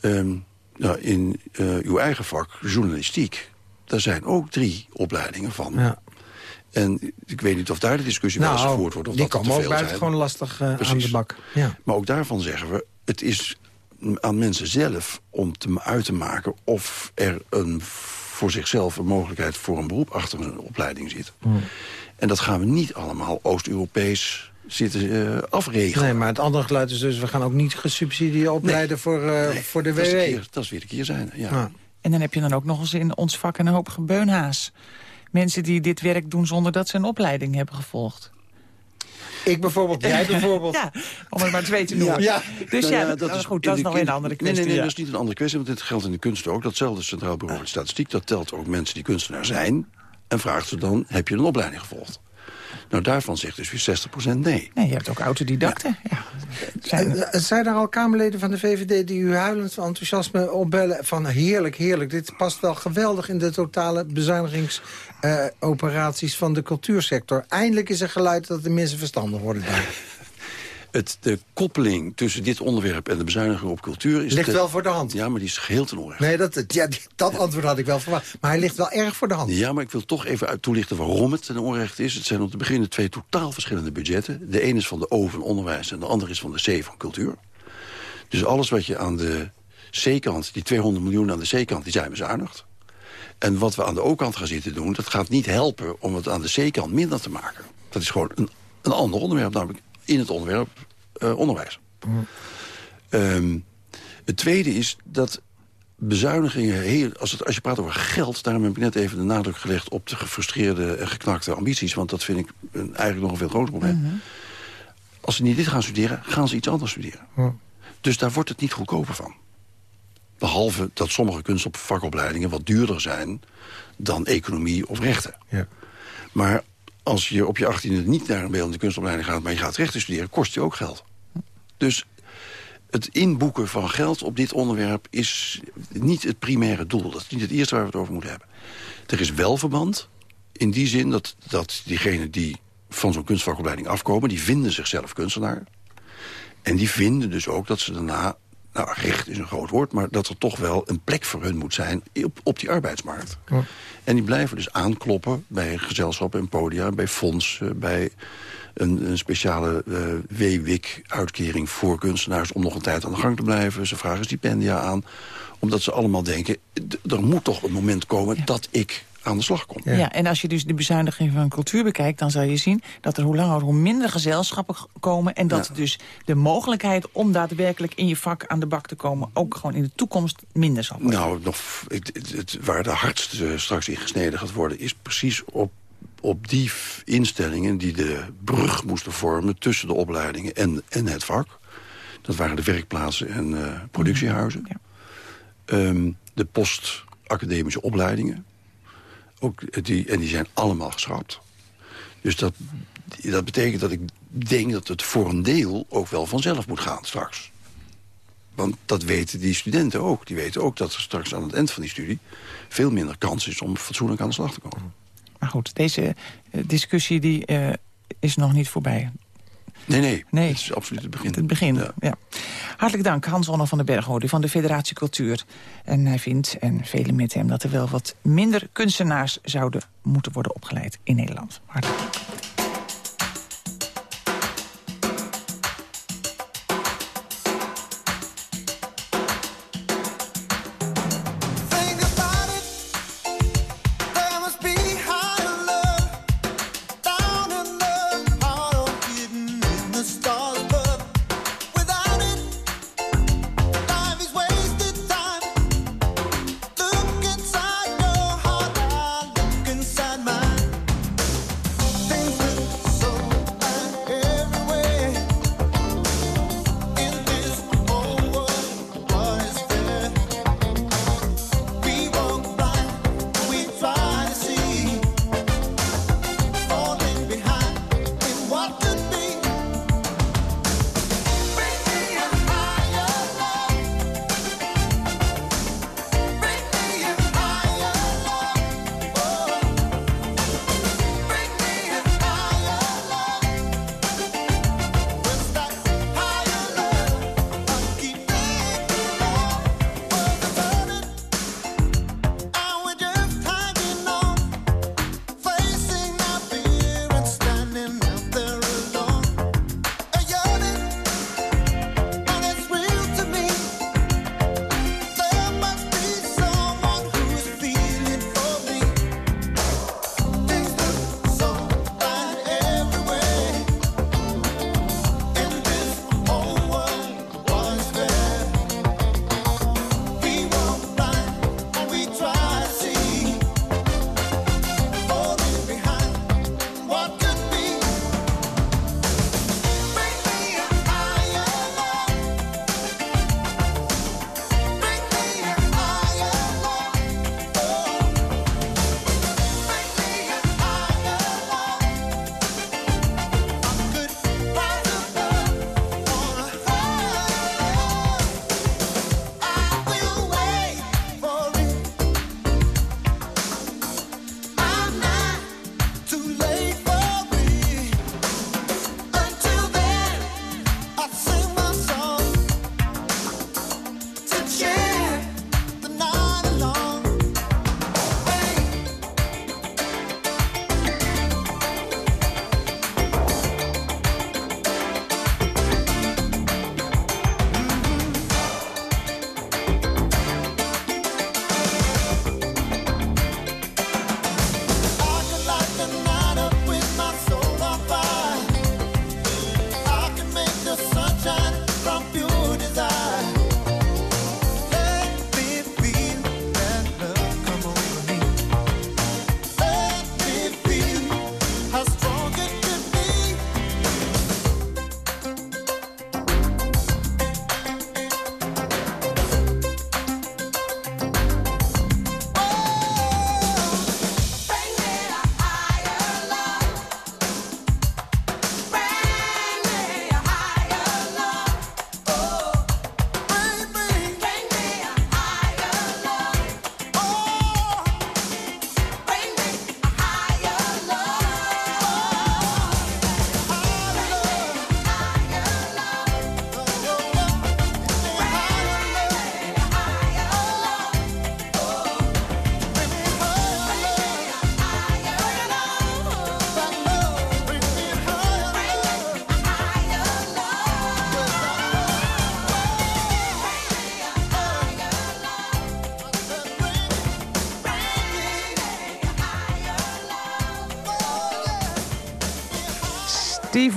Ehm, nou, in eh, uw eigen vak, journalistiek, daar zijn ook drie opleidingen van. Ja. En ik weet niet of daar de discussie wel eens gevoerd wordt. Of Nou, die dat komen te ook buitengewoon lastig eh, aan de bak. Ja. Maar ook daarvan zeggen we, het is aan mensen zelf om te, uit te maken... of er een, voor zichzelf een mogelijkheid voor een beroep achter een opleiding zit. Hmm. En dat gaan we niet allemaal Oost-Europees zitten eh, afregelen. Nee, maar het andere geluid is dus... we gaan ook niet gesubsidie opleiden voor, eh, Nee, voor de dat is, de WW. keer, dat is weer de keer zijn. Ja. Ja. En dan heb je dan ook nog eens in ons vak een hoop gebeunhaas. Mensen die dit werk doen zonder dat ze een opleiding hebben gevolgd. Ik bijvoorbeeld, jij bijvoorbeeld. Ja, om het maar twee te noemen. Ja. Dus Nou ja, dat, is goed, dat is nog weer een andere Nee, kwestie. nee, nee, ja. dat is niet een andere kwestie, want dit geldt in de kunst ook. Datzelfde Centraal Bureau voor de Statistiek, dat telt ook mensen die kunstenaar zijn... en vraagt ze dan, heb je een opleiding gevolgd? Nou, daarvan zegt dus weer 60% nee. Nee, je hebt ook autodidacten. Ja. Zijn... Eh, zijn er al Kamerleden van de VVD die u huilend van enthousiasme opbellen... van heerlijk, heerlijk, dit past wel geweldig in de totale bezuinigingsoperaties van de cultuursector. Eindelijk is er geluid dat de mensen verstandig worden daar. Het, de koppeling tussen dit onderwerp en de bezuiniging op cultuur... Is ligt wel voor de hand. Ja, maar die is geheel ten onrecht. Nee, dat, ja, dat antwoord had ik wel verwacht. Maar hij ligt wel erg voor de hand. Ja, maar ik wil toch even toelichten waarom het ten onrecht is. Het zijn om te beginnen twee totaal verschillende budgetten. De ene is van de O van onderwijs en de andere is van de C van cultuur. Dus alles wat je aan de C-kant, die 200 miljoen aan de C-kant, die zijn bezuinigd. En wat we aan de O-kant gaan zitten doen, dat gaat niet helpen om het aan de C-kant minder te maken. Dat is gewoon een, een ander onderwerp, namelijk in het onderwerp uh, onderwijs. Ehm, het tweede is dat bezuinigingen, heel, als, het, als je praat over geld... daarom heb ik net even de nadruk gelegd op de gefrustreerde en geknakte ambities... want dat vind ik een, eigenlijk nog een veel groter probleem. Mhm. Als ze niet dit gaan studeren, gaan ze iets anders studeren. Dus daar wordt het niet goedkoper van. Behalve dat sommige kunstvakopleidingen wat duurder zijn... dan economie of rechten. Ja. Maar als je op je achttiende niet naar een beeldende kunstopleiding gaat... maar je gaat rechten studeren, kost je ook geld. Dus het inboeken van geld op dit onderwerp is niet het primaire doel. Dat is niet het eerste waar we het over moeten hebben. Er is wel verband in die zin dat, dat diegenen die van zo'n kunstvakopleiding afkomen... die vinden zichzelf kunstenaar. En die vinden dus ook dat ze daarna... nou, recht is een groot woord... maar dat er toch wel een plek voor hun moet zijn op, op die arbeidsmarkt. En die blijven dus aankloppen bij gezelschappen en podia... bij fondsen, bij een, een speciale uh, WWIC-uitkering voor kunstenaars... om nog een tijd aan de gang te blijven. Ze vragen stipendia aan. Omdat ze allemaal denken, er moet toch een moment komen dat ik aan de slag kom. Ja. en als je dus de bezuiniging van cultuur bekijkt... dan zal je zien dat er hoe langer hoe minder gezelschappen komen... en dat dus de mogelijkheid om daadwerkelijk in je vak aan de bak te komen... ook gewoon in de toekomst minder zal worden. Nou, nog, het, het, waar de hardste straks in gesneden gaat worden... is precies op op die instellingen die de brug moesten vormen... tussen de opleidingen en, en het vak. Dat waren de werkplaatsen en uh, productiehuizen. Ja. Um, de postacademische opleidingen. Ook die, en die zijn allemaal geschrapt. Dus dat, dat betekent dat ik denk dat het voor een deel ook wel vanzelf moet gaan straks. Want dat weten die studenten ook. Die weten ook dat er straks aan het eind van die studie... veel minder kans is om fatsoenlijk aan de slag te komen. Maar goed, deze eh, discussie die, uh, is nog niet voorbij. Nee, nee, nee. Het is absoluut het begin. Het begin, ja. Hartelijk dank, Hans Onno van den Berghode van de Federatie Cultuur. En hij vindt, en velen met hem, dat er wel wat minder kunstenaars zouden moeten worden opgeleid in Nederland. Hartelijk dank.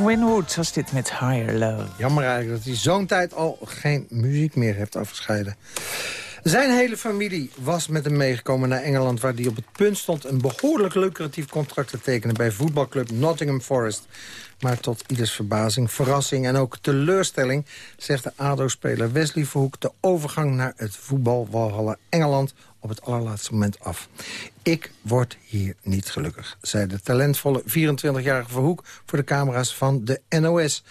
Winwood was dit met Higher Love. Jammer eigenlijk dat hij zo'n tijd al geen muziek meer heeft afgescheiden. Zijn hele familie was met hem meegekomen naar Engeland... waar hij op het punt stond een behoorlijk lucratief contract te tekenen... bij voetbalclub Nottingham Forest. Maar tot ieders verbazing, verrassing en ook teleurstelling... zegt de ADO-speler Wesley Verhoek de overgang naar het voetbalwalhalla Engeland op het allerlaatste moment af. Ik word hier niet gelukkig, zei de talentvolle 24-jarige Verhoek... voor de camera's van de NOS.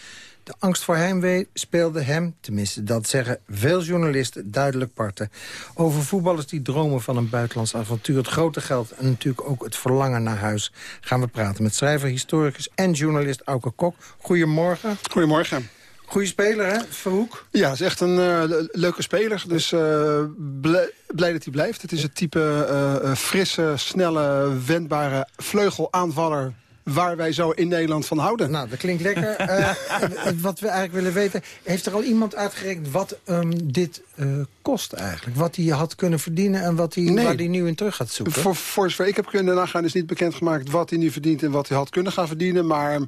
De angst voor heimwee speelde hem, tenminste dat zeggen veel journalisten, duidelijk parten. Over voetballers die dromen van een buitenlands avontuur, het grote geld... en natuurlijk ook het verlangen naar huis, gaan we praten met schrijver, historicus en journalist Auke Kok. Goedemorgen. Goedemorgen. Goeie speler, hè, Verhoek? Ja, is echt een uh, leuke speler. Dus uh, blij, blij, dat hij blijft. Het is het type uh, frisse, snelle, wendbare vleugelaanvaller waar wij zo in Nederland van houden. Nou, dat klinkt lekker. uh, wat we eigenlijk willen weten, heeft er al iemand uitgerekend wat um, dit uh, kost eigenlijk? Wat hij had kunnen verdienen en wat hij, nee. waar hij nu in terug gaat zoeken? Voor, voor zover ik heb kunnen nagaan is niet bekendgemaakt wat hij nu verdient en wat hij had kunnen gaan verdienen. Maar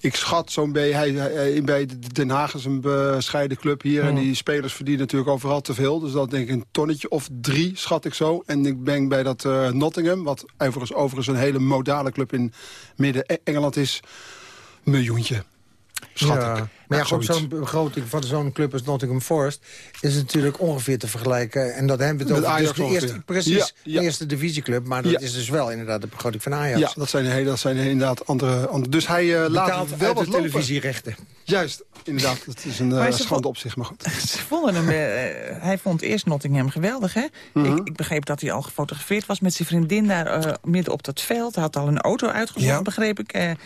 ik schat zo'n bij, hij, hij, bij Den Haag is een bescheiden club hier. En die spelers verdienen natuurlijk overal te veel. Dus dat denk ik een tonnetje of drie, schat ik zo. En ik ben bij dat uh, Nottingham, wat overigens, overigens een hele modale club in Midden-Engeland is, miljoentje. Schat ja. ik. Maar ja, ja zo'n begroting van zo'n club als Nottingham Forest... is natuurlijk ongeveer te vergelijken. En dat hebben we het over dus de eerste, precies, ja, ja. de eerste divisieclub. Maar dat ja. is dus wel inderdaad de begroting van Ajax. Ja, dat zijn, dat zijn inderdaad andere... andere dus hij uh, laat wel wat de televisierechten. Juist, inderdaad. Dat is een uh, schande op zich, maar goed. Ze vonden hem, uh, hij vond eerst Nottingham geweldig, hè? Mm -hmm. ik, ik, begreep dat hij al gefotografeerd was met zijn vriendin daar uh, midden op dat veld. Hij had al een auto uitgezocht, ja. begreep ik.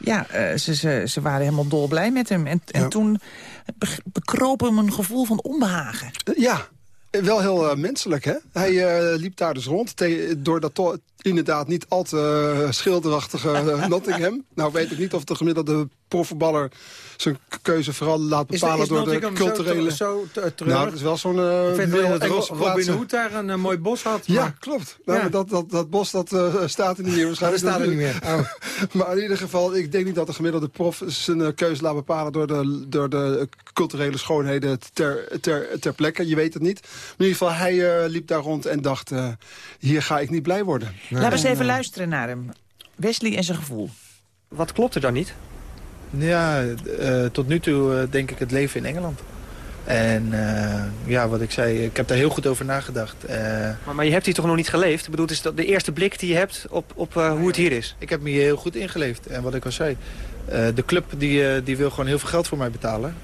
Ja, uh, ze, ze, ze waren helemaal dolblij met hem. En, en ja. toen bekroop hem een gevoel van onbehagen. Ja, wel heel uh, menselijk, hè? Hij uh, liep daar dus rond door dat inderdaad niet al te uh, schilderachtige Nottingham. Nou weet ik niet of de gemiddelde profvoetballer zijn keuze vooral laat bepalen is, is door de culturele... Zo, zo nou, het is wel zo'n uh, Ik vind wel dat Robin Hood daar een uh, mooi bos had. Maar... Ja, klopt. Nou, ja. Dat, dat, dat bos dat, uh, staat er niet meer waarschijnlijk. Dat staat er niet meer. Oh. maar in ieder geval, ik denk niet dat de gemiddelde prof zijn keuze laat bepalen door de, door de culturele schoonheden ter, ter, ter plekke. Je weet het niet. Maar in ieder geval, hij liep daar rond en dacht, hier ga ik niet blij worden. Nee. Laten we eens even luisteren naar hem. Wesley en zijn gevoel. Wat klopt er dan niet? Ja, uh, tot nu toe uh, denk ik het leven in Engeland. En uh, ja, wat ik zei, ik heb daar heel goed over nagedacht. Maar, maar, je hebt hier toch nog niet geleefd? Ik bedoel, het is de eerste blik die je hebt op, op hoe het hier is. Ik heb me hier heel goed ingeleefd. En wat ik al zei, de club die, die wil gewoon heel veel geld voor mij betalen.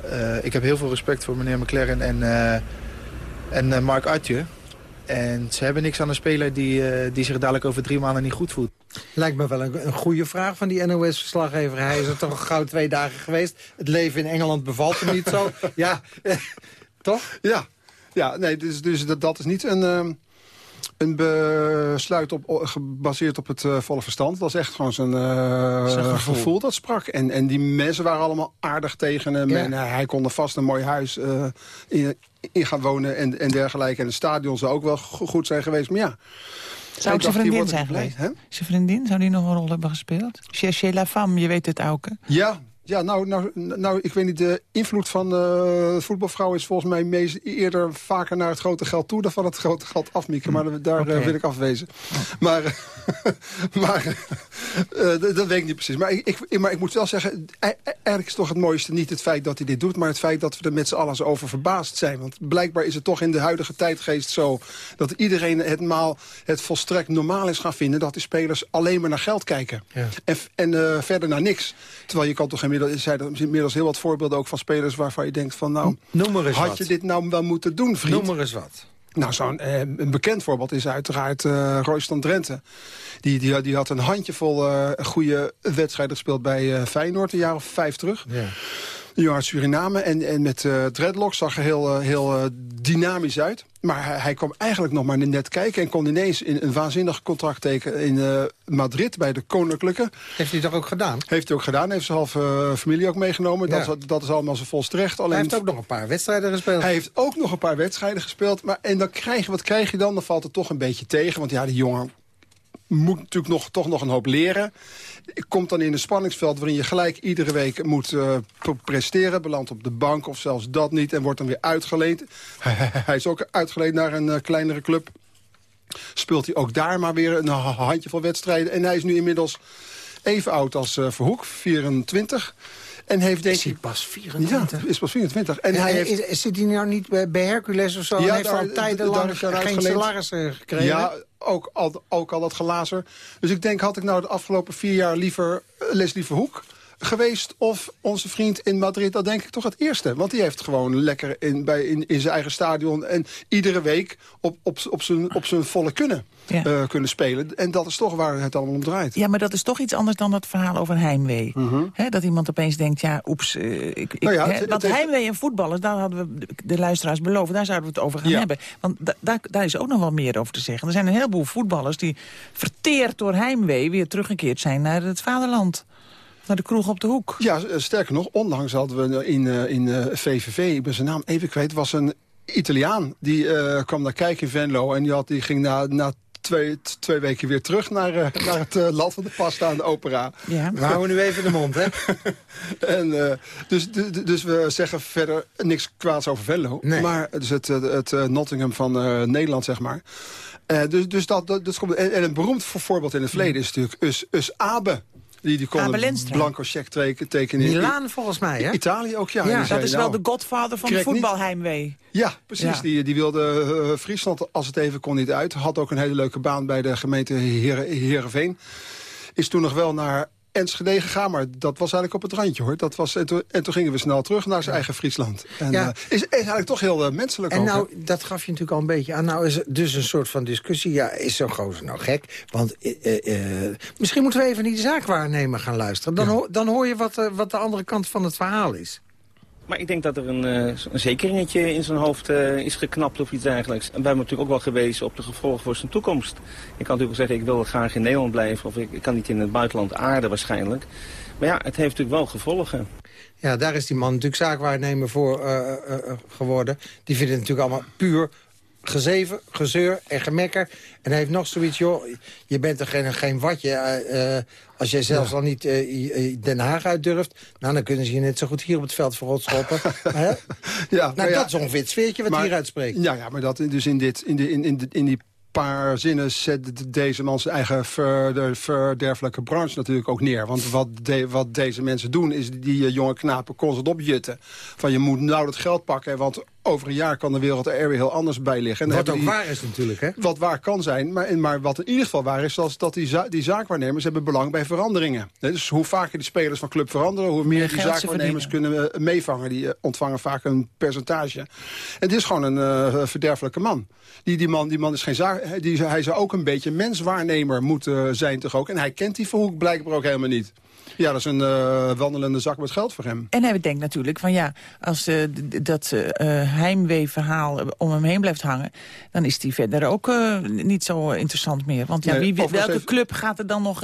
ik heb heel veel respect voor meneer McLaren en, en Mark Artje. En ze hebben niks aan een speler die, die zich dadelijk over drie maanden niet goed voelt. Lijkt me wel een, een goede vraag van die NOS-verslaggever. Hij is er toch gauw twee dagen geweest. Het leven in Engeland bevalt hem niet zo. Ja, toch? Ja, ja nee, dus, dus dat, dat is niet een... Um een besluit op, gebaseerd op het uh, volle verstand. Dat was echt gewoon zijn, uh, zijn gevoel. gevoel. dat sprak. En, en die mensen waren allemaal aardig tegen hem. Ja. En uh, hij kon er vast een mooi huis in, in, gaan wonen en, en dergelijke. En het stadion zou ook wel goed zijn geweest. Maar ja... Zou het zijn vriendin zijn geweest? Zijn vriendin, zou die nog een rol hebben gespeeld? Cherchez la femme, je weet het, Auke. Ja, ja, nou, nou, nou, ik weet niet, de invloed van uh, voetbalvrouw is volgens mij meest, eerder vaker naar het grote geld toe dan van het grote geld afmieken. Maar daar okay. uh, wil ik afwezen. Maar, uh, maar dat weet ik niet precies. Maar ik, ik, maar ik moet wel zeggen, eigenlijk is toch het mooiste niet het feit dat hij dit doet, maar het feit dat we er met z'n allen over verbaasd zijn. Want blijkbaar is het toch in de huidige tijdgeest zo dat iedereen het maal het volstrekt normaal is gaan vinden dat de spelers alleen maar naar geld kijken. Ja. En, en verder naar niks. Terwijl je kan toch geen er zijn er inmiddels heel wat voorbeelden ook van spelers waarvan je denkt van nou, had wat. je dit nou wel moeten doen, vriend? Noem maar eens wat. Nou, zo'n eh, een bekend voorbeeld is uiteraard uh, Royston Drenthe. Die, die, die had een handjevol uh, goede wedstrijden gespeeld bij uh, Feyenoord een jaar of vijf terug. Ja. Jong uit Suriname. En, en met uh, dreadlocks zag er heel, heel uh, dynamisch uit. Maar hij, hij, kwam eigenlijk nog maar net kijken... en kon ineens in een waanzinnig contract tekenen in uh, Madrid bij de Koninklijke. Heeft hij dat ook gedaan? Heeft hij ook gedaan. Heeft zijn halve familie ook meegenomen. Ja. Dat, is, dat is allemaal zijn volst recht. Alleen hij heeft ook nog een paar wedstrijden gespeeld. Hij heeft ook nog een paar wedstrijden gespeeld. Maar, en dan krijg je, wat krijg je dan? Dan valt het toch een beetje tegen. Want ja, die jongen moet natuurlijk nog, toch nog een hoop leren. Komt dan in een spanningsveld waarin je gelijk iedere week moet uh, presteren. Belandt op de bank of zelfs dat niet en wordt dan weer uitgeleend. hij is ook uitgeleend naar een uh, kleinere club. Speelt hij ook daar maar weer een handjevol wedstrijden. En hij is nu inmiddels even oud als uh, Verhoek, 24. En heeft denk is hij pas 24? Ja, is pas 24. En, en hij heeft... is, zit hij nou niet bij, bij Hercules of zo? Ja, en heeft al tijdenlang geen salaris gekregen? Ja, ook al, ook al dat glazer. Dus ik denk, had ik nou de afgelopen vier jaar liever Leslie Verhoek geweest of onze vriend in Madrid, dat denk ik toch het eerste. Want die heeft gewoon lekker in, bij, in, in zijn eigen stadion... en iedere week op, op, op, zijn, op zijn volle kunnen, uh, kunnen spelen. En dat is toch waar het allemaal om draait. Ja, maar dat is toch iets anders dan dat verhaal over heimwee. Mm dat iemand opeens denkt, ja, oeps... Uh, ik, ik, nou ja, want heimwee en voetballers, daar hadden we de luisteraars beloven... daar zouden we het over gaan hebben. Want daar, daar is ook nog wel meer over te zeggen. Er zijn een heleboel voetballers die verteerd door heimwee... weer teruggekeerd zijn naar het vaderland. Naar de kroeg op de hoek. Ja, eh, sterker nog, onlangs hadden we in, uh, in uh, eh, VVV, ik ben zijn naam even kwijt, was een Italiaan. Die uh, kwam naar kijken in Venlo en die, had, die ging na, na twee, twee weken weer terug naar, uh, naar het uh, land van de pasta aan de opera. Ja. We houden nu even de mond, hè? en, uh, dus, dus we zeggen verder niks kwaads over Venlo. Nee. Maar dus het, het, het Nottingham van Nederland, zeg maar. dus, dus dat, dat, dat, en, en een beroemd voorbeeld in het verleden is natuurlijk Us, Us Abe. Die, die kon een blanco check tekenen. Milaan volgens mij, hè? Italië ook, ja. dat is wel nou, de godvader van de voetbalheimwee. Ja, precies. Die, die wilde uh, Friesland, als het even kon, niet uit. Had ook een hele leuke baan bij de gemeente Heerenveen. Is toen nog wel naar Enschede gegaan. Maar dat was eigenlijk op het randje, hoor. Dat was, en, toen, en toen gingen we snel terug naar zijn eigen Friesland. En ja. uh, is, is, eigenlijk toch heel uh, menselijk En nou, dat gaf je natuurlijk al een beetje aan. Nou is dus een soort van discussie. Ja, is zo'n gozer nou gek? Want uh, misschien moeten we even niet de zaakwaarnemer gaan luisteren. Dan, ja. ho dan hoor je wat, wat de andere kant van het verhaal is. Maar ik denk dat er een, uh, een zekeringetje in zijn hoofd uh, is geknapt of iets dergelijks. En wij hebben natuurlijk ook wel gewezen op de gevolgen voor zijn toekomst. Ik kan natuurlijk wel zeggen, ik wil graag in Nederland blijven... of ik, ik kan niet in het buitenland aarden waarschijnlijk. Maar ja, het heeft natuurlijk wel gevolgen. Ja, daar is die man natuurlijk zaakwaarnemer voor uh, geworden. Die vindt het natuurlijk allemaal puur gezeven, gezeur en gemekker. En hij heeft nog zoiets, joh, je bent er geen, geen watje. Uh, als jij zelfs al niet uh, Den Haag uit durft... Nou, dan kunnen ze je net zo goed hier op het veld voor schoppen. ja, nou, dat is ongeveer het sfeertje wat maar, hier uitspreekt. Ja, ja, maar dat dus in, dit, in, de, in, in, in die paar zinnen zet deze man zijn eigen ver, verderfelijke branche natuurlijk ook neer. Want wat, de, wat deze mensen doen is die jonge knapen constant opjutten. Van je moet nou het geld pakken, want over een jaar kan de wereld er weer heel anders bij liggen. En wat ook waar is natuurlijk, hè? Wat waar kan zijn, maar, maar wat in ieder geval waar is... is dat die, za die zaakwaarnemers hebben belang bij veranderingen. Dus hoe vaker die spelers van club veranderen... hoe meer die zaakwaarnemers kunnen uh, meevangen. Die uh, ontvangen vaak een percentage. En het is gewoon een uh, verderfelijke man. Die, die, man. die man is geen zaak... Die, hij zou ook een beetje menswaarnemer moeten zijn toch ook. En hij kent die Verhoek blijkbaar ook helemaal niet. Ja, dat is een uh, wandelende zak met geld voor hem. En hij denkt natuurlijk van ja, als uh, dat uh, heimwee-verhaal om hem heen blijft hangen... dan is hij verder ook niet zo interessant meer. Want ja, wie, welke heeft... club gaat er dan nog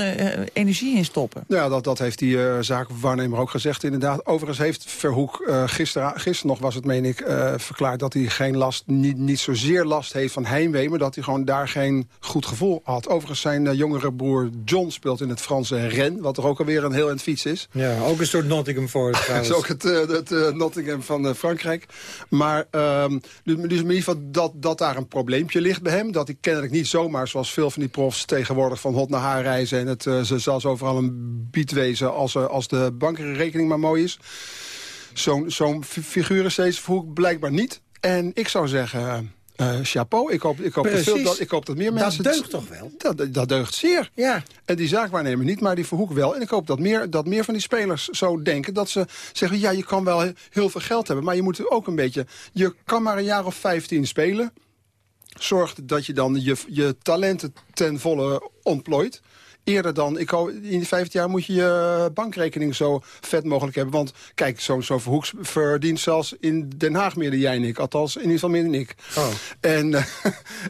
energie in stoppen? Ja, dat, dat heeft die zaakwaarnemer ook gezegd inderdaad. Overigens heeft Verhoek gisteren, gisteren nog was het meen ik verklaard... dat hij geen last, niet, niet zozeer last heeft van heimwee... maar dat hij gewoon daar geen goed gevoel had. Overigens zijn jongere broer John speelt in het Franse Ren... wat er ook alweer een heel heel fiets is. Ja, ook een soort Nottingham Forest Dat is ook het, uh, het uh, Nottingham van uh, Frankrijk. Maar um, dus, dus in ieder geval dat, dat daar een probleempje ligt bij hem. Dat hij kennelijk niet zomaar, zoals veel van die profs tegenwoordig van hot naar haar reizen. En het ze zelfs overal een bied wezen als, als de bankrekening maar mooi is. Zo'n zo'n figuur is deze vroeg blijkbaar niet. En ik zou zeggen uh, chapeau. Ik hoop, ik, hoop dat veel, dat, ik hoop dat meer mensen... Dat deugt toch wel? Dat, dat deugt zeer. Ja. En die zaakwaarnemer niet, maar die Verhoek wel. En ik hoop dat meer, dat meer van die spelers zo denken. Dat ze zeggen, ja, je kan wel heel veel geld hebben. Maar je moet ook een beetje... Je kan maar een jaar of 15 spelen. Zorg dat je dan je, je talenten ten volle ontplooit eerder dan... Ik in die 15 jaar moet je je bankrekening zo vet mogelijk hebben. Want kijk, zo'n zo Verhoeks verdient zelfs in Den Haag meer dan jij en ik. Althans, in ieder geval meer dan ik. Oh. En,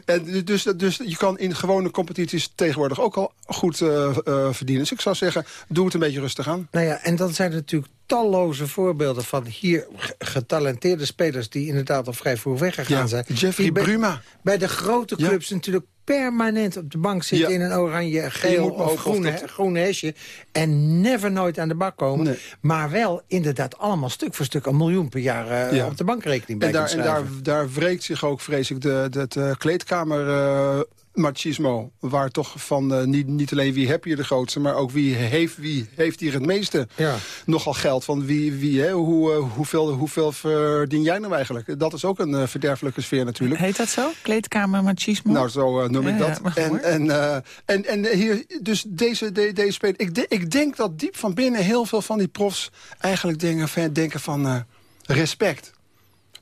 en dus, dus je kan in gewone competities tegenwoordig ook al goed uh, uh, verdienen. Dus ik zou zeggen, doe het een beetje rustig aan. Nou ja, en dan zijn er natuurlijk talloze voorbeelden van hier getalenteerde spelers... die inderdaad al vrij vroeg weggegaan ja, zijn. Jeffrey bij, Bruma. Bij de grote clubs natuurlijk permanent op de bank zitten in een oranje, geel of groen, groen hesje... en never nooit aan de bak komen. Maar wel inderdaad allemaal stuk voor stuk een miljoen per jaar uh, op de bankrekening bij en daar, En daar, daar wreekt zich ook, vrees ik, de, de, de kleedkamer... Uh, machismo. Waar toch van uh, niet, niet alleen wie heb je de grootste... maar ook wie heeft, wie heeft hier het meeste ja. nogal geld. Van wie, wie, hè, hoe, uh, hoeveel, hoeveel verdien jij nou eigenlijk? Dat is ook een uh, verderfelijke sfeer natuurlijk. Heet dat zo? Kleedkamer machismo? Nou, zo noem ik dat. Ja, en, en, en, en hier, dus deze, de, deze speler... Ik, de, ik denk dat diep van binnen heel veel van die profs... eigenlijk denken, denken van respect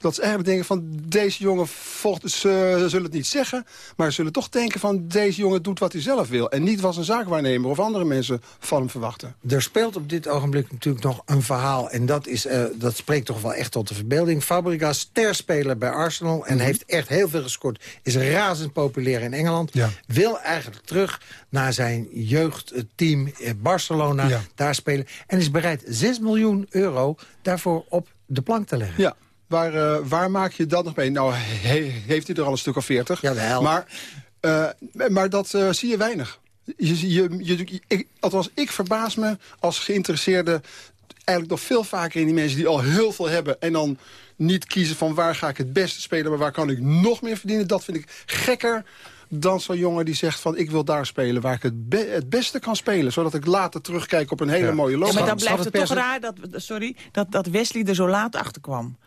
dat ze eigenlijk denken van deze jongen volgt, ze zullen het niet zeggen... maar ze zullen toch denken van deze jongen doet wat hij zelf wil... en niet wat een zaakwaarnemer of andere mensen van hem verwachten. Er speelt op dit ogenblik natuurlijk nog een verhaal... en dat, is, uh, dat spreekt toch wel echt tot de verbeelding. Fabregas, sterspeler bij Arsenal en mhm. heeft echt heel veel gescoord. Is razend populair in Engeland. Wil eigenlijk terug naar zijn jeugdteam in Barcelona. Daar spelen. En is bereid 6 miljoen euro daarvoor op de plank te leggen. Ja, Waar, uh, waar maak je dat nog mee? Nou, heeft hij er al een stuk of veertig. Jawel. Maar, uh, maar dat uh, zie je weinig. Je, je, je, ik, althans, ik verbaas me als geïnteresseerde... eigenlijk nog veel vaker in die mensen die al heel veel hebben... en dan niet kiezen van waar ga ik het beste spelen... maar waar kan ik nog meer verdienen. Dat vind ik gekker dan zo'n jongen die zegt van ik wil daar spelen waar ik het, het beste kan spelen. Zodat ik later terugkijk op een hele mooie loop. Ja, maar dan blijft het toch raar dat, sorry, dat, dat Wesley er zo laat achter kwam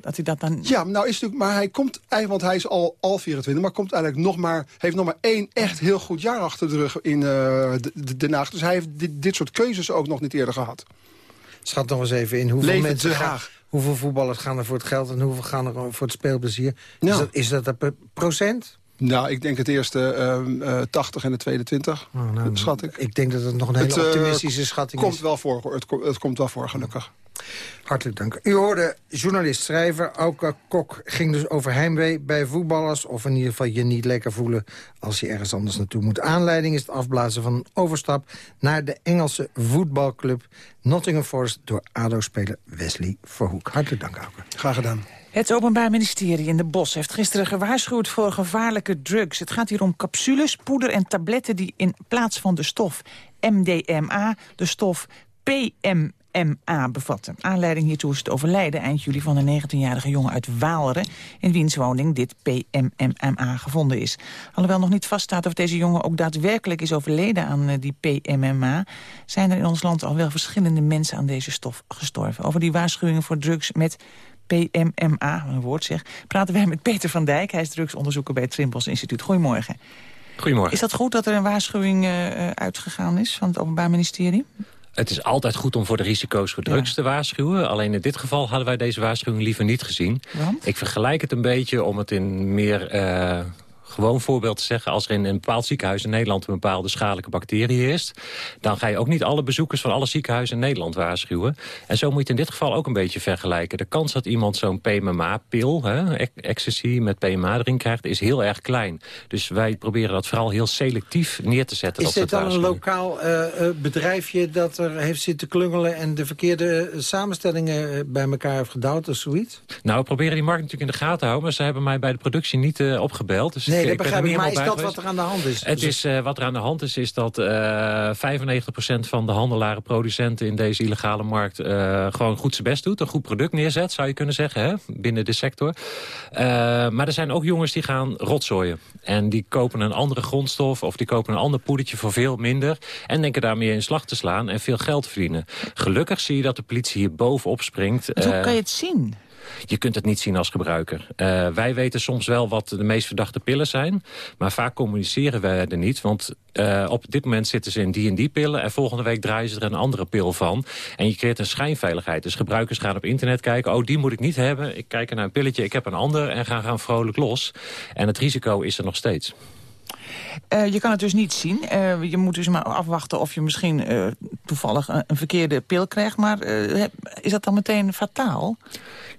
dat hij dat dan... Ja, nou is natuurlijk, maar hij komt eigenlijk, want hij is al, al 24, maar komt eigenlijk nog maar, heeft nog maar één echt heel goed jaar achter de rug in uh, Den Haag. Dus hij heeft dit, dit soort keuzes ook nog niet eerder gehad. Schat nog eens even in hoeveel Leven mensen gaan, hoeveel voetballers gaan er voor het geld en hoeveel gaan er voor het speelplezier. Is, dat, is dat een procent? Nou, ik denk het eerste uh, uh, 80 en de tweede 20, oh, nou, schat ik. Ik denk dat het nog een hele het, uh, optimistische schatting komt is. Wel voor, het, het komt wel voor, gelukkig. Hartelijk dank. U hoorde journalist, schrijver Auke Kok. Ging dus over heimwee bij voetballers. Of in ieder geval je niet lekker voelen als je ergens anders naartoe moet. Aanleiding is het afblazen van een overstap naar de Engelse voetbalclub Nottingham Forest door ADO-speler Wesley Verhoek. Hartelijk dank, Auke. Graag gedaan. Het Openbaar Ministerie in de Bos heeft gisteren gewaarschuwd voor gevaarlijke drugs. Het gaat hier om capsules, poeder en tabletten die in plaats van de stof MDMA de stof PM MA bevatten. Aanleiding hiertoe is het overlijden eind juli van een 19-jarige jongen uit Waalre... in wiens woning dit PMMA gevonden is. Alhoewel nog niet vaststaat of deze jongen ook daadwerkelijk is overleden aan eh, die PMMA... zijn er in ons land al wel verschillende mensen aan deze stof gestorven. Over die waarschuwingen voor drugs met PMMA, een woord zeg, praten wij met Peter van Dijk. Hij is drugsonderzoeker bij het Trimbos Instituut. Goedemorgen. Goedemorgen. Is dat goed dat er een waarschuwing uh, uitgegaan is van het Openbaar Ministerie? Het is altijd goed om voor de risico's voor drugs te waarschuwen. Alleen in dit geval hadden wij deze waarschuwing liever niet gezien. Want? Ik vergelijk het een beetje om het in meer... Uh, gewoon voorbeeld te zeggen... als er in een bepaald ziekenhuis in Nederland een bepaalde schadelijke bacterie is... dan ga je ook niet alle bezoekers van alle ziekenhuizen in Nederland waarschuwen. En zo moet je het in dit geval ook een beetje vergelijken. De kans dat iemand zo'n PMMA-pil, ecstasy met PMA erin krijgt... is heel erg klein. Dus wij proberen dat vooral heel selectief neer te zetten. Is dit dan een lokaal uh, bedrijfje dat er heeft zitten klungelen... en de verkeerde samenstellingen bij elkaar heeft gedouwd of zoiets? Nou, we proberen die markt natuurlijk in de gaten te houden... maar ze hebben mij bij de productie niet uh, opgebeld. Dus nee, dat begrijp ik. Maar is dat wat er aan de hand is? Het is uh, wat er aan de hand is, is dat uh, 95% van de handelaren, producenten in deze illegale markt uh, gewoon goed zijn best doet. Een goed product neerzet, zou je kunnen zeggen, hè, binnen de sector. Uh, maar er zijn ook jongens die gaan rotzooien. En die kopen een andere grondstof of die kopen een ander poedertje voor veel minder. En denken daarmee in slag te slaan en veel geld te verdienen. Gelukkig zie je dat de politie hier bovenop springt. hoe kan je het zien? Je kunt het niet zien als gebruiker. Uh, wij weten soms wel wat de meest verdachte pillen zijn. Maar vaak communiceren wij er niet. Want uh, op dit moment zitten ze in die en die pillen. En volgende week draaien ze er een andere pil van. En je creëert een schijnveiligheid. Dus gebruikers gaan op internet kijken. Oh, die moet ik niet hebben. Ik kijk naar een pilletje, ik heb een ander. En gaan gaan vrolijk los. En het risico is er nog steeds. Uh, je kan het dus niet zien. Uh, je moet dus maar afwachten of je misschien uh, toevallig een, verkeerde pil krijgt. Maar is dat dan meteen fataal?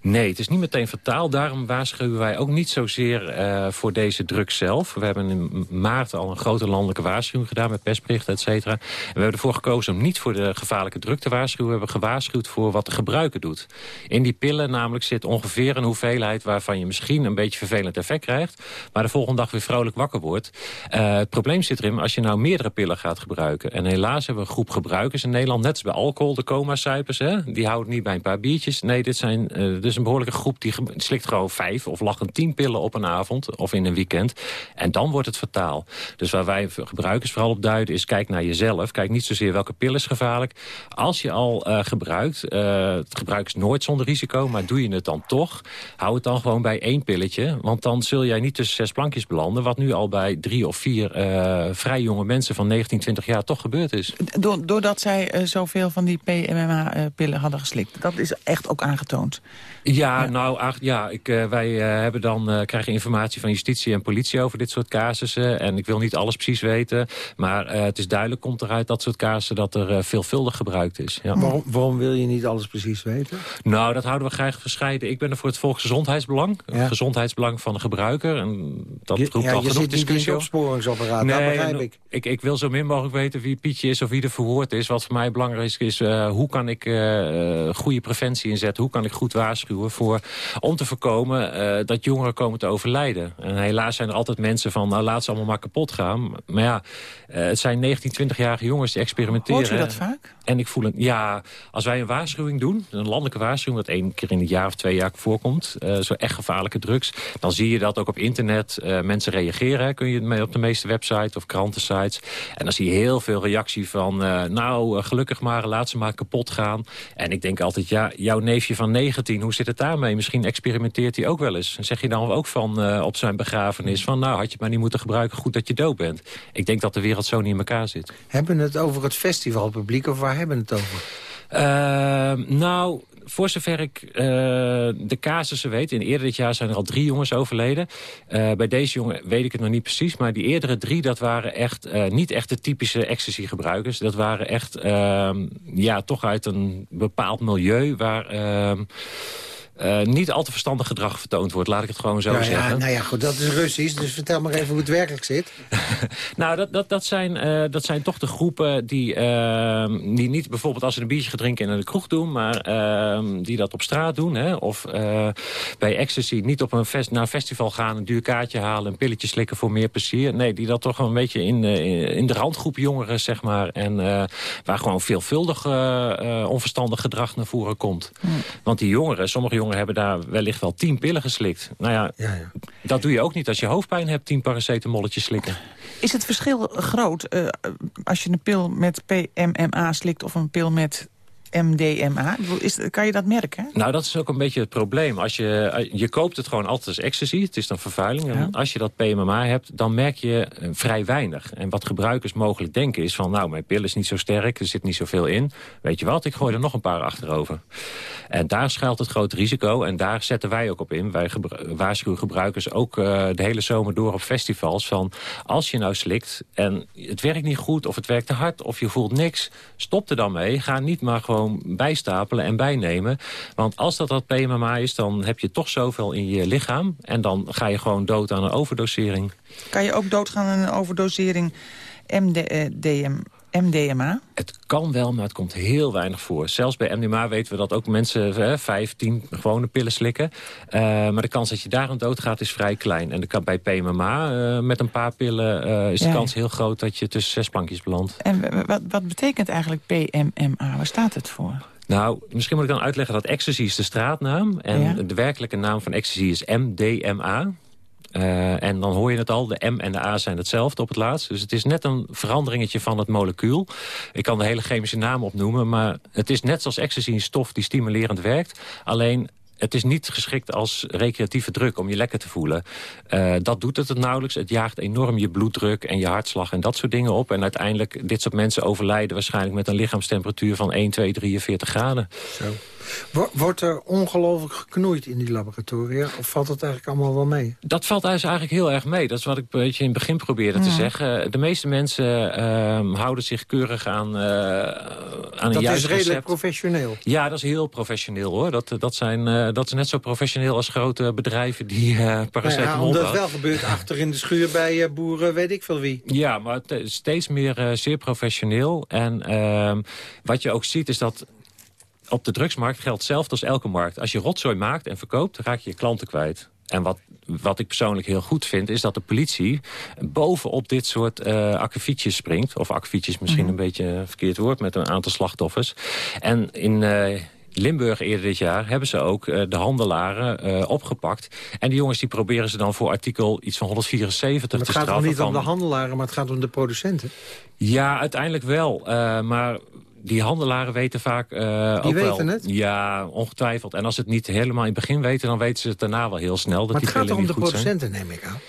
Nee, het is niet meteen fataal. Daarom waarschuwen wij ook niet zozeer voor deze drugs zelf. We hebben in maart al een grote landelijke waarschuwing gedaan... met persberichten, et cetera. En we hebben ervoor gekozen om niet voor de gevaarlijke druk te waarschuwen. We hebben gewaarschuwd voor wat de gebruiker doet. In die pillen namelijk zit ongeveer een hoeveelheid... waarvan je misschien een beetje vervelend effect krijgt... maar de volgende dag weer vrolijk wakker wordt. Uh, het probleem zit erin als je nou meerdere pillen gaat gebruiken. En helaas hebben we een groep gebruikers in Nederland... net als bij alcohol, de coma-suipers. Die houden niet bij een paar biertjes. Nee, dit zijn... Dus een behoorlijke groep die slikt gewoon vijf of lachen tien pillen op een avond of in een weekend. En dan wordt het fataal. Dus waar wij gebruikers vooral op duiden is kijk naar jezelf. Kijk niet zozeer welke pil is gevaarlijk. Als je al uh, gebruikt, het gebruik is nooit zonder risico, maar doe je het dan toch, hou het dan gewoon bij één pilletje. Want dan zul jij niet tussen zes plankjes belanden, wat nu al bij drie of vier uh, vrij jonge mensen van 19, 20 jaar toch gebeurd is. Doordat zij zoveel van die PMMA-pillen hadden geslikt. Dat is echt ook aangetoond. Ja, nou, ja, ik, uh, wij uh, hebben dan, uh, krijgen informatie van justitie en politie over dit soort casussen. En ik wil niet alles precies weten. Maar het is duidelijk, komt eruit dat soort casussen dat er veelvuldig gebruikt is. Ja. Waarom, waarom, wil je niet alles precies weten? Nou, dat houden we graag verscheiden. Ik ben er voor het volksgezondheidsbelang. Het gezondheidsbelang van de gebruiker. En dat roept ja, al je genoeg discussie opsporingsapparaat, nee, dat begrijp ik. ik. Ik wil zo min mogelijk weten wie Pietje is of wie er verhoord is. Wat voor mij belangrijk is, hoe kan ik goede preventie inzetten? Hoe kan ik goed waarschuwen voor om te voorkomen uh, dat jongeren komen te overlijden. En helaas zijn er altijd mensen van, nou laat ze allemaal maar kapot gaan. Maar ja, uh, het zijn 19, 20-jarige jongens die experimenteren. Hoort u dat vaak? En ik voel het, ja, als wij een waarschuwing doen, een landelijke waarschuwing, dat één keer in het jaar of twee jaar voorkomt, uh, zo echt gevaarlijke drugs, dan zie je dat ook op internet mensen reageren. Kun je mee op de meeste websites of krantensites. En dan zie je heel veel reactie van, nou, gelukkig maar, laat ze maar kapot gaan. En ik denk altijd, ja, jouw neefje van 19, hoe zit het daarmee? Misschien experimenteert hij ook wel eens. En zeg je dan ook van uh, op zijn begrafenis... van nou, had je het maar niet moeten gebruiken, goed dat je dood bent. Ik denk dat de wereld zo niet in elkaar zit. Hebben we het over het festivalpubliek of waar hebben we het over? Uh, nou, voor zover ik uh, de casussen weet... in eerder dit jaar zijn er al drie jongens overleden. Uh, bij deze jongen weet ik het nog niet precies... maar die eerdere drie, dat waren echt uh, niet echt de typische ecstasy-gebruikers. Dat waren echt, ehm, ja, toch uit een bepaald milieu... waar ehm, uh, niet al te verstandig gedrag vertoond wordt. Laat ik het gewoon zo nou zeggen. Ja, nou ja, goed, dat is Russisch. Dus vertel maar even hoe het werkelijk zit. nou, dat, dat, dat, zijn, uh, dat zijn toch de groepen die, uh, die niet bijvoorbeeld als ze een biertje gaan drinken in de kroeg doen... maar ehm, die dat op straat doen. Hè? Of eh, bij Ecstasy niet op een fest, naar een festival gaan... een duur kaartje halen, een pilletje slikken voor meer plezier. Nee, die dat toch een beetje in, in de randgroep jongeren, zeg maar. En waar gewoon veelvuldig onverstandig gedrag naar voren komt. Want die jongeren, sommige jongeren hebben daar wellicht wel tien pillen geslikt. Nou ja, ja, ja, dat doe je ook niet als je hoofdpijn hebt, tien paracetamolletjes slikken. Is het verschil groot uh, als je een pil met PMMA slikt of een pil met MDMA? Is, kan je dat merken? Nou, dat is ook een beetje het probleem. Als je, je koopt het gewoon altijd als ecstasy. Het is dan vervuiling. Ja. En als je dat PMMA hebt, dan merk je eh, vrij weinig. En wat gebruikers mogelijk denken is van... nou, mijn pil is niet zo sterk, er zit niet zoveel in. Weet je wat, ik gooi er nog een paar achterover. En daar schuilt het grote risico. En daar zetten wij ook op in. Wij waarschuwen gebruikers ook uh, de hele zomer door op festivals. Van als je nou slikt en het werkt niet goed of het werkt te hard... of je voelt niks, stop er dan mee. Ga niet maar gewoon bijstapelen en bijnemen. Want als dat dat PMMA is, dan heb je toch zoveel in je lichaam. En dan ga je gewoon dood aan een overdosering. Kan je ook doodgaan aan een overdosering MDM? MDMA? Het kan wel, maar het komt heel weinig voor. Zelfs bij MDMA weten we dat ook mensen hè, vijf, tien gewone pillen slikken. Uh, maar de kans dat je daar aan doodgaat is vrij klein. En de bij PMMA uh, met een paar pillen uh, is de kans heel groot dat je tussen zes plankjes belandt. En wat, wat betekent eigenlijk PMMA? Waar staat het voor? Nou, misschien moet ik dan uitleggen dat ecstasy is de straatnaam. En ja. de werkelijke naam van ecstasy is MDMA. Uh, en dan hoor je het al, de M en de A zijn hetzelfde op het laatst. Dus het is net een veranderingetje van het molecuul. Ik kan de hele chemische naam opnoemen, maar het is net zoals ecstasy een stof die stimulerend werkt. Alleen het is niet geschikt als recreatieve druk om je lekker te voelen. Uh, dat doet het het nauwelijks. Het jaagt enorm je bloeddruk en je hartslag en dat soort dingen op. En uiteindelijk, dit soort mensen overlijden waarschijnlijk met een lichaamstemperatuur van 1, 2, 43 graden. Zo. Wordt er ongelooflijk geknoeid in die laboratoria? Of valt het eigenlijk allemaal wel mee? Dat valt eigenlijk heel erg mee. Dat is wat ik een beetje in het begin probeerde te zeggen. De meeste mensen ehm, houden zich keurig aan, eh aan een Dat juist is redelijk recept. professioneel. Ja, dat is heel professioneel hoor. Dat, dat, zijn, eh, dat is net zo professioneel als grote bedrijven die eh Nou paracetamol ja, omdat het bouwen. wel gebeurt achter in de schuur bij boeren, weet ik veel wie. Ja, maar steeds meer eh, zeer professioneel. En ehm, wat je ook ziet is dat op de drugsmarkt geldt hetzelfde als elke markt. Als je rotzooi maakt en verkoopt, raak je je klanten kwijt. En wat, wat ik persoonlijk heel goed vind, is dat de politie bovenop dit soort eh akkefietjes springt. Of akkefietjes misschien een beetje een verkeerd woord, met een aantal slachtoffers. En in... eh, Limburg eerder dit jaar hebben ze ook eh, de handelaren opgepakt. En die jongens die proberen ze dan voor artikel iets van 174 Maar te het gaat straffen. niet om de handelaren, maar het gaat om de producenten. ja, uiteindelijk wel. Maar die handelaren weten vaak eh Die ook wel. weten het? Ja, ongetwijfeld. En als ze het niet helemaal in het begin weten... dan weten ze het daarna wel heel snel. Dat Maar die het gaat om de zijn. producenten, neem ik aan.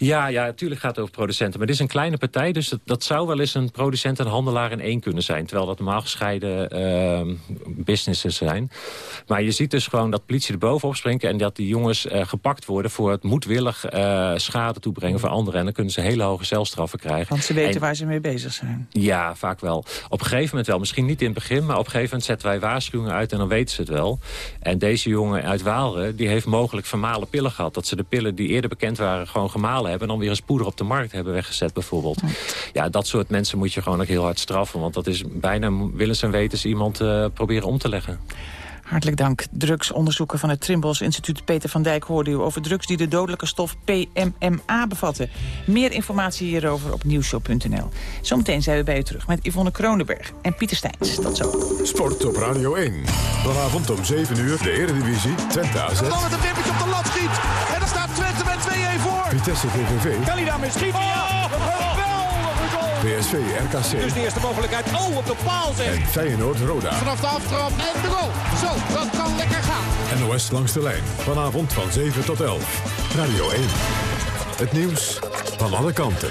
Ja, ja, natuurlijk gaat het over producenten. Maar dit is een kleine partij, dus dat, dat zou wel eens een producent en handelaar in één kunnen zijn. Terwijl dat normaal gescheiden uh, businesses zijn. Maar je ziet dus gewoon dat politie er bovenop springt... en dat die jongens uh, gepakt worden voor het moedwillig uh, schade toebrengen voor anderen. En dan kunnen ze hele hoge celstraffen krijgen. Want ze weten en, waar ze mee bezig zijn. Ja, vaak wel. Op een gegeven moment wel. Misschien niet in het begin, maar op een gegeven moment zetten wij waarschuwingen uit... en dan weten ze het wel. En deze jongen uit Waalre, die heeft mogelijk vermalen pillen gehad. Dat ze de pillen die eerder bekend waren gewoon gemalen hebben... en dan weer een spoeder op de markt hebben weggezet bijvoorbeeld. Ja, dat soort mensen moet je gewoon ook heel hard straffen. Want dat is bijna willens en wetens iemand uh, proberen om te leggen. Hartelijk dank. Drugsonderzoeker van het Trimbos Instituut Peter van Dijk hoorde u over drugs die de dodelijke stof PMMA bevatten. Meer informatie hierover op nieuwshow.nl. Zometeen zijn we bij u terug met Yvonne Kronenberg en Pieter Steins. Tot zo. Sport op Radio 1. Vanavond om 7 uur de Eredivisie Twente AZ. Dan met een wippertje op de lat schiet. En Vitesse VVV. Schieten? Ja, een geweldige goal. PSV RKC. Dus de eerste mogelijkheid. Oh, op de paal zeg. En Feyenoord Roda. Vanaf de aftrap en de goal. Zo, dat kan lekker gaan. NOS langs de lijn. Vanavond van 7 tot 11. Radio 1. Het nieuws van alle kanten.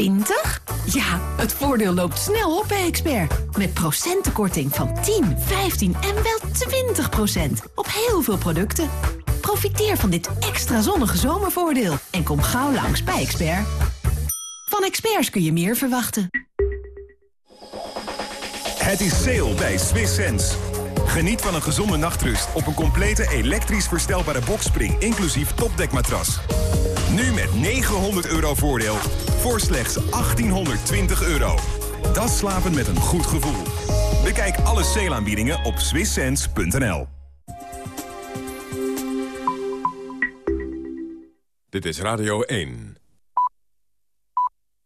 20? Ja, het voordeel loopt snel op bij Expert. Met procentenkorting van 10, 15 en wel 20 op heel veel producten. Profiteer van dit extra zonnige zomervoordeel en kom gauw langs bij Expert. Van experts kun je meer verwachten. Het is sale bij Swiss Sense. Geniet van een gezonde nachtrust op een complete elektrisch verstelbare bokspring... inclusief topdekmatras. Nu met 900 euro voordeel voor slechts 1820 euro. Dat slapen met een goed gevoel. Bekijk alle sale-aanbiedingen op swisssense.nl. Dit is Radio 1.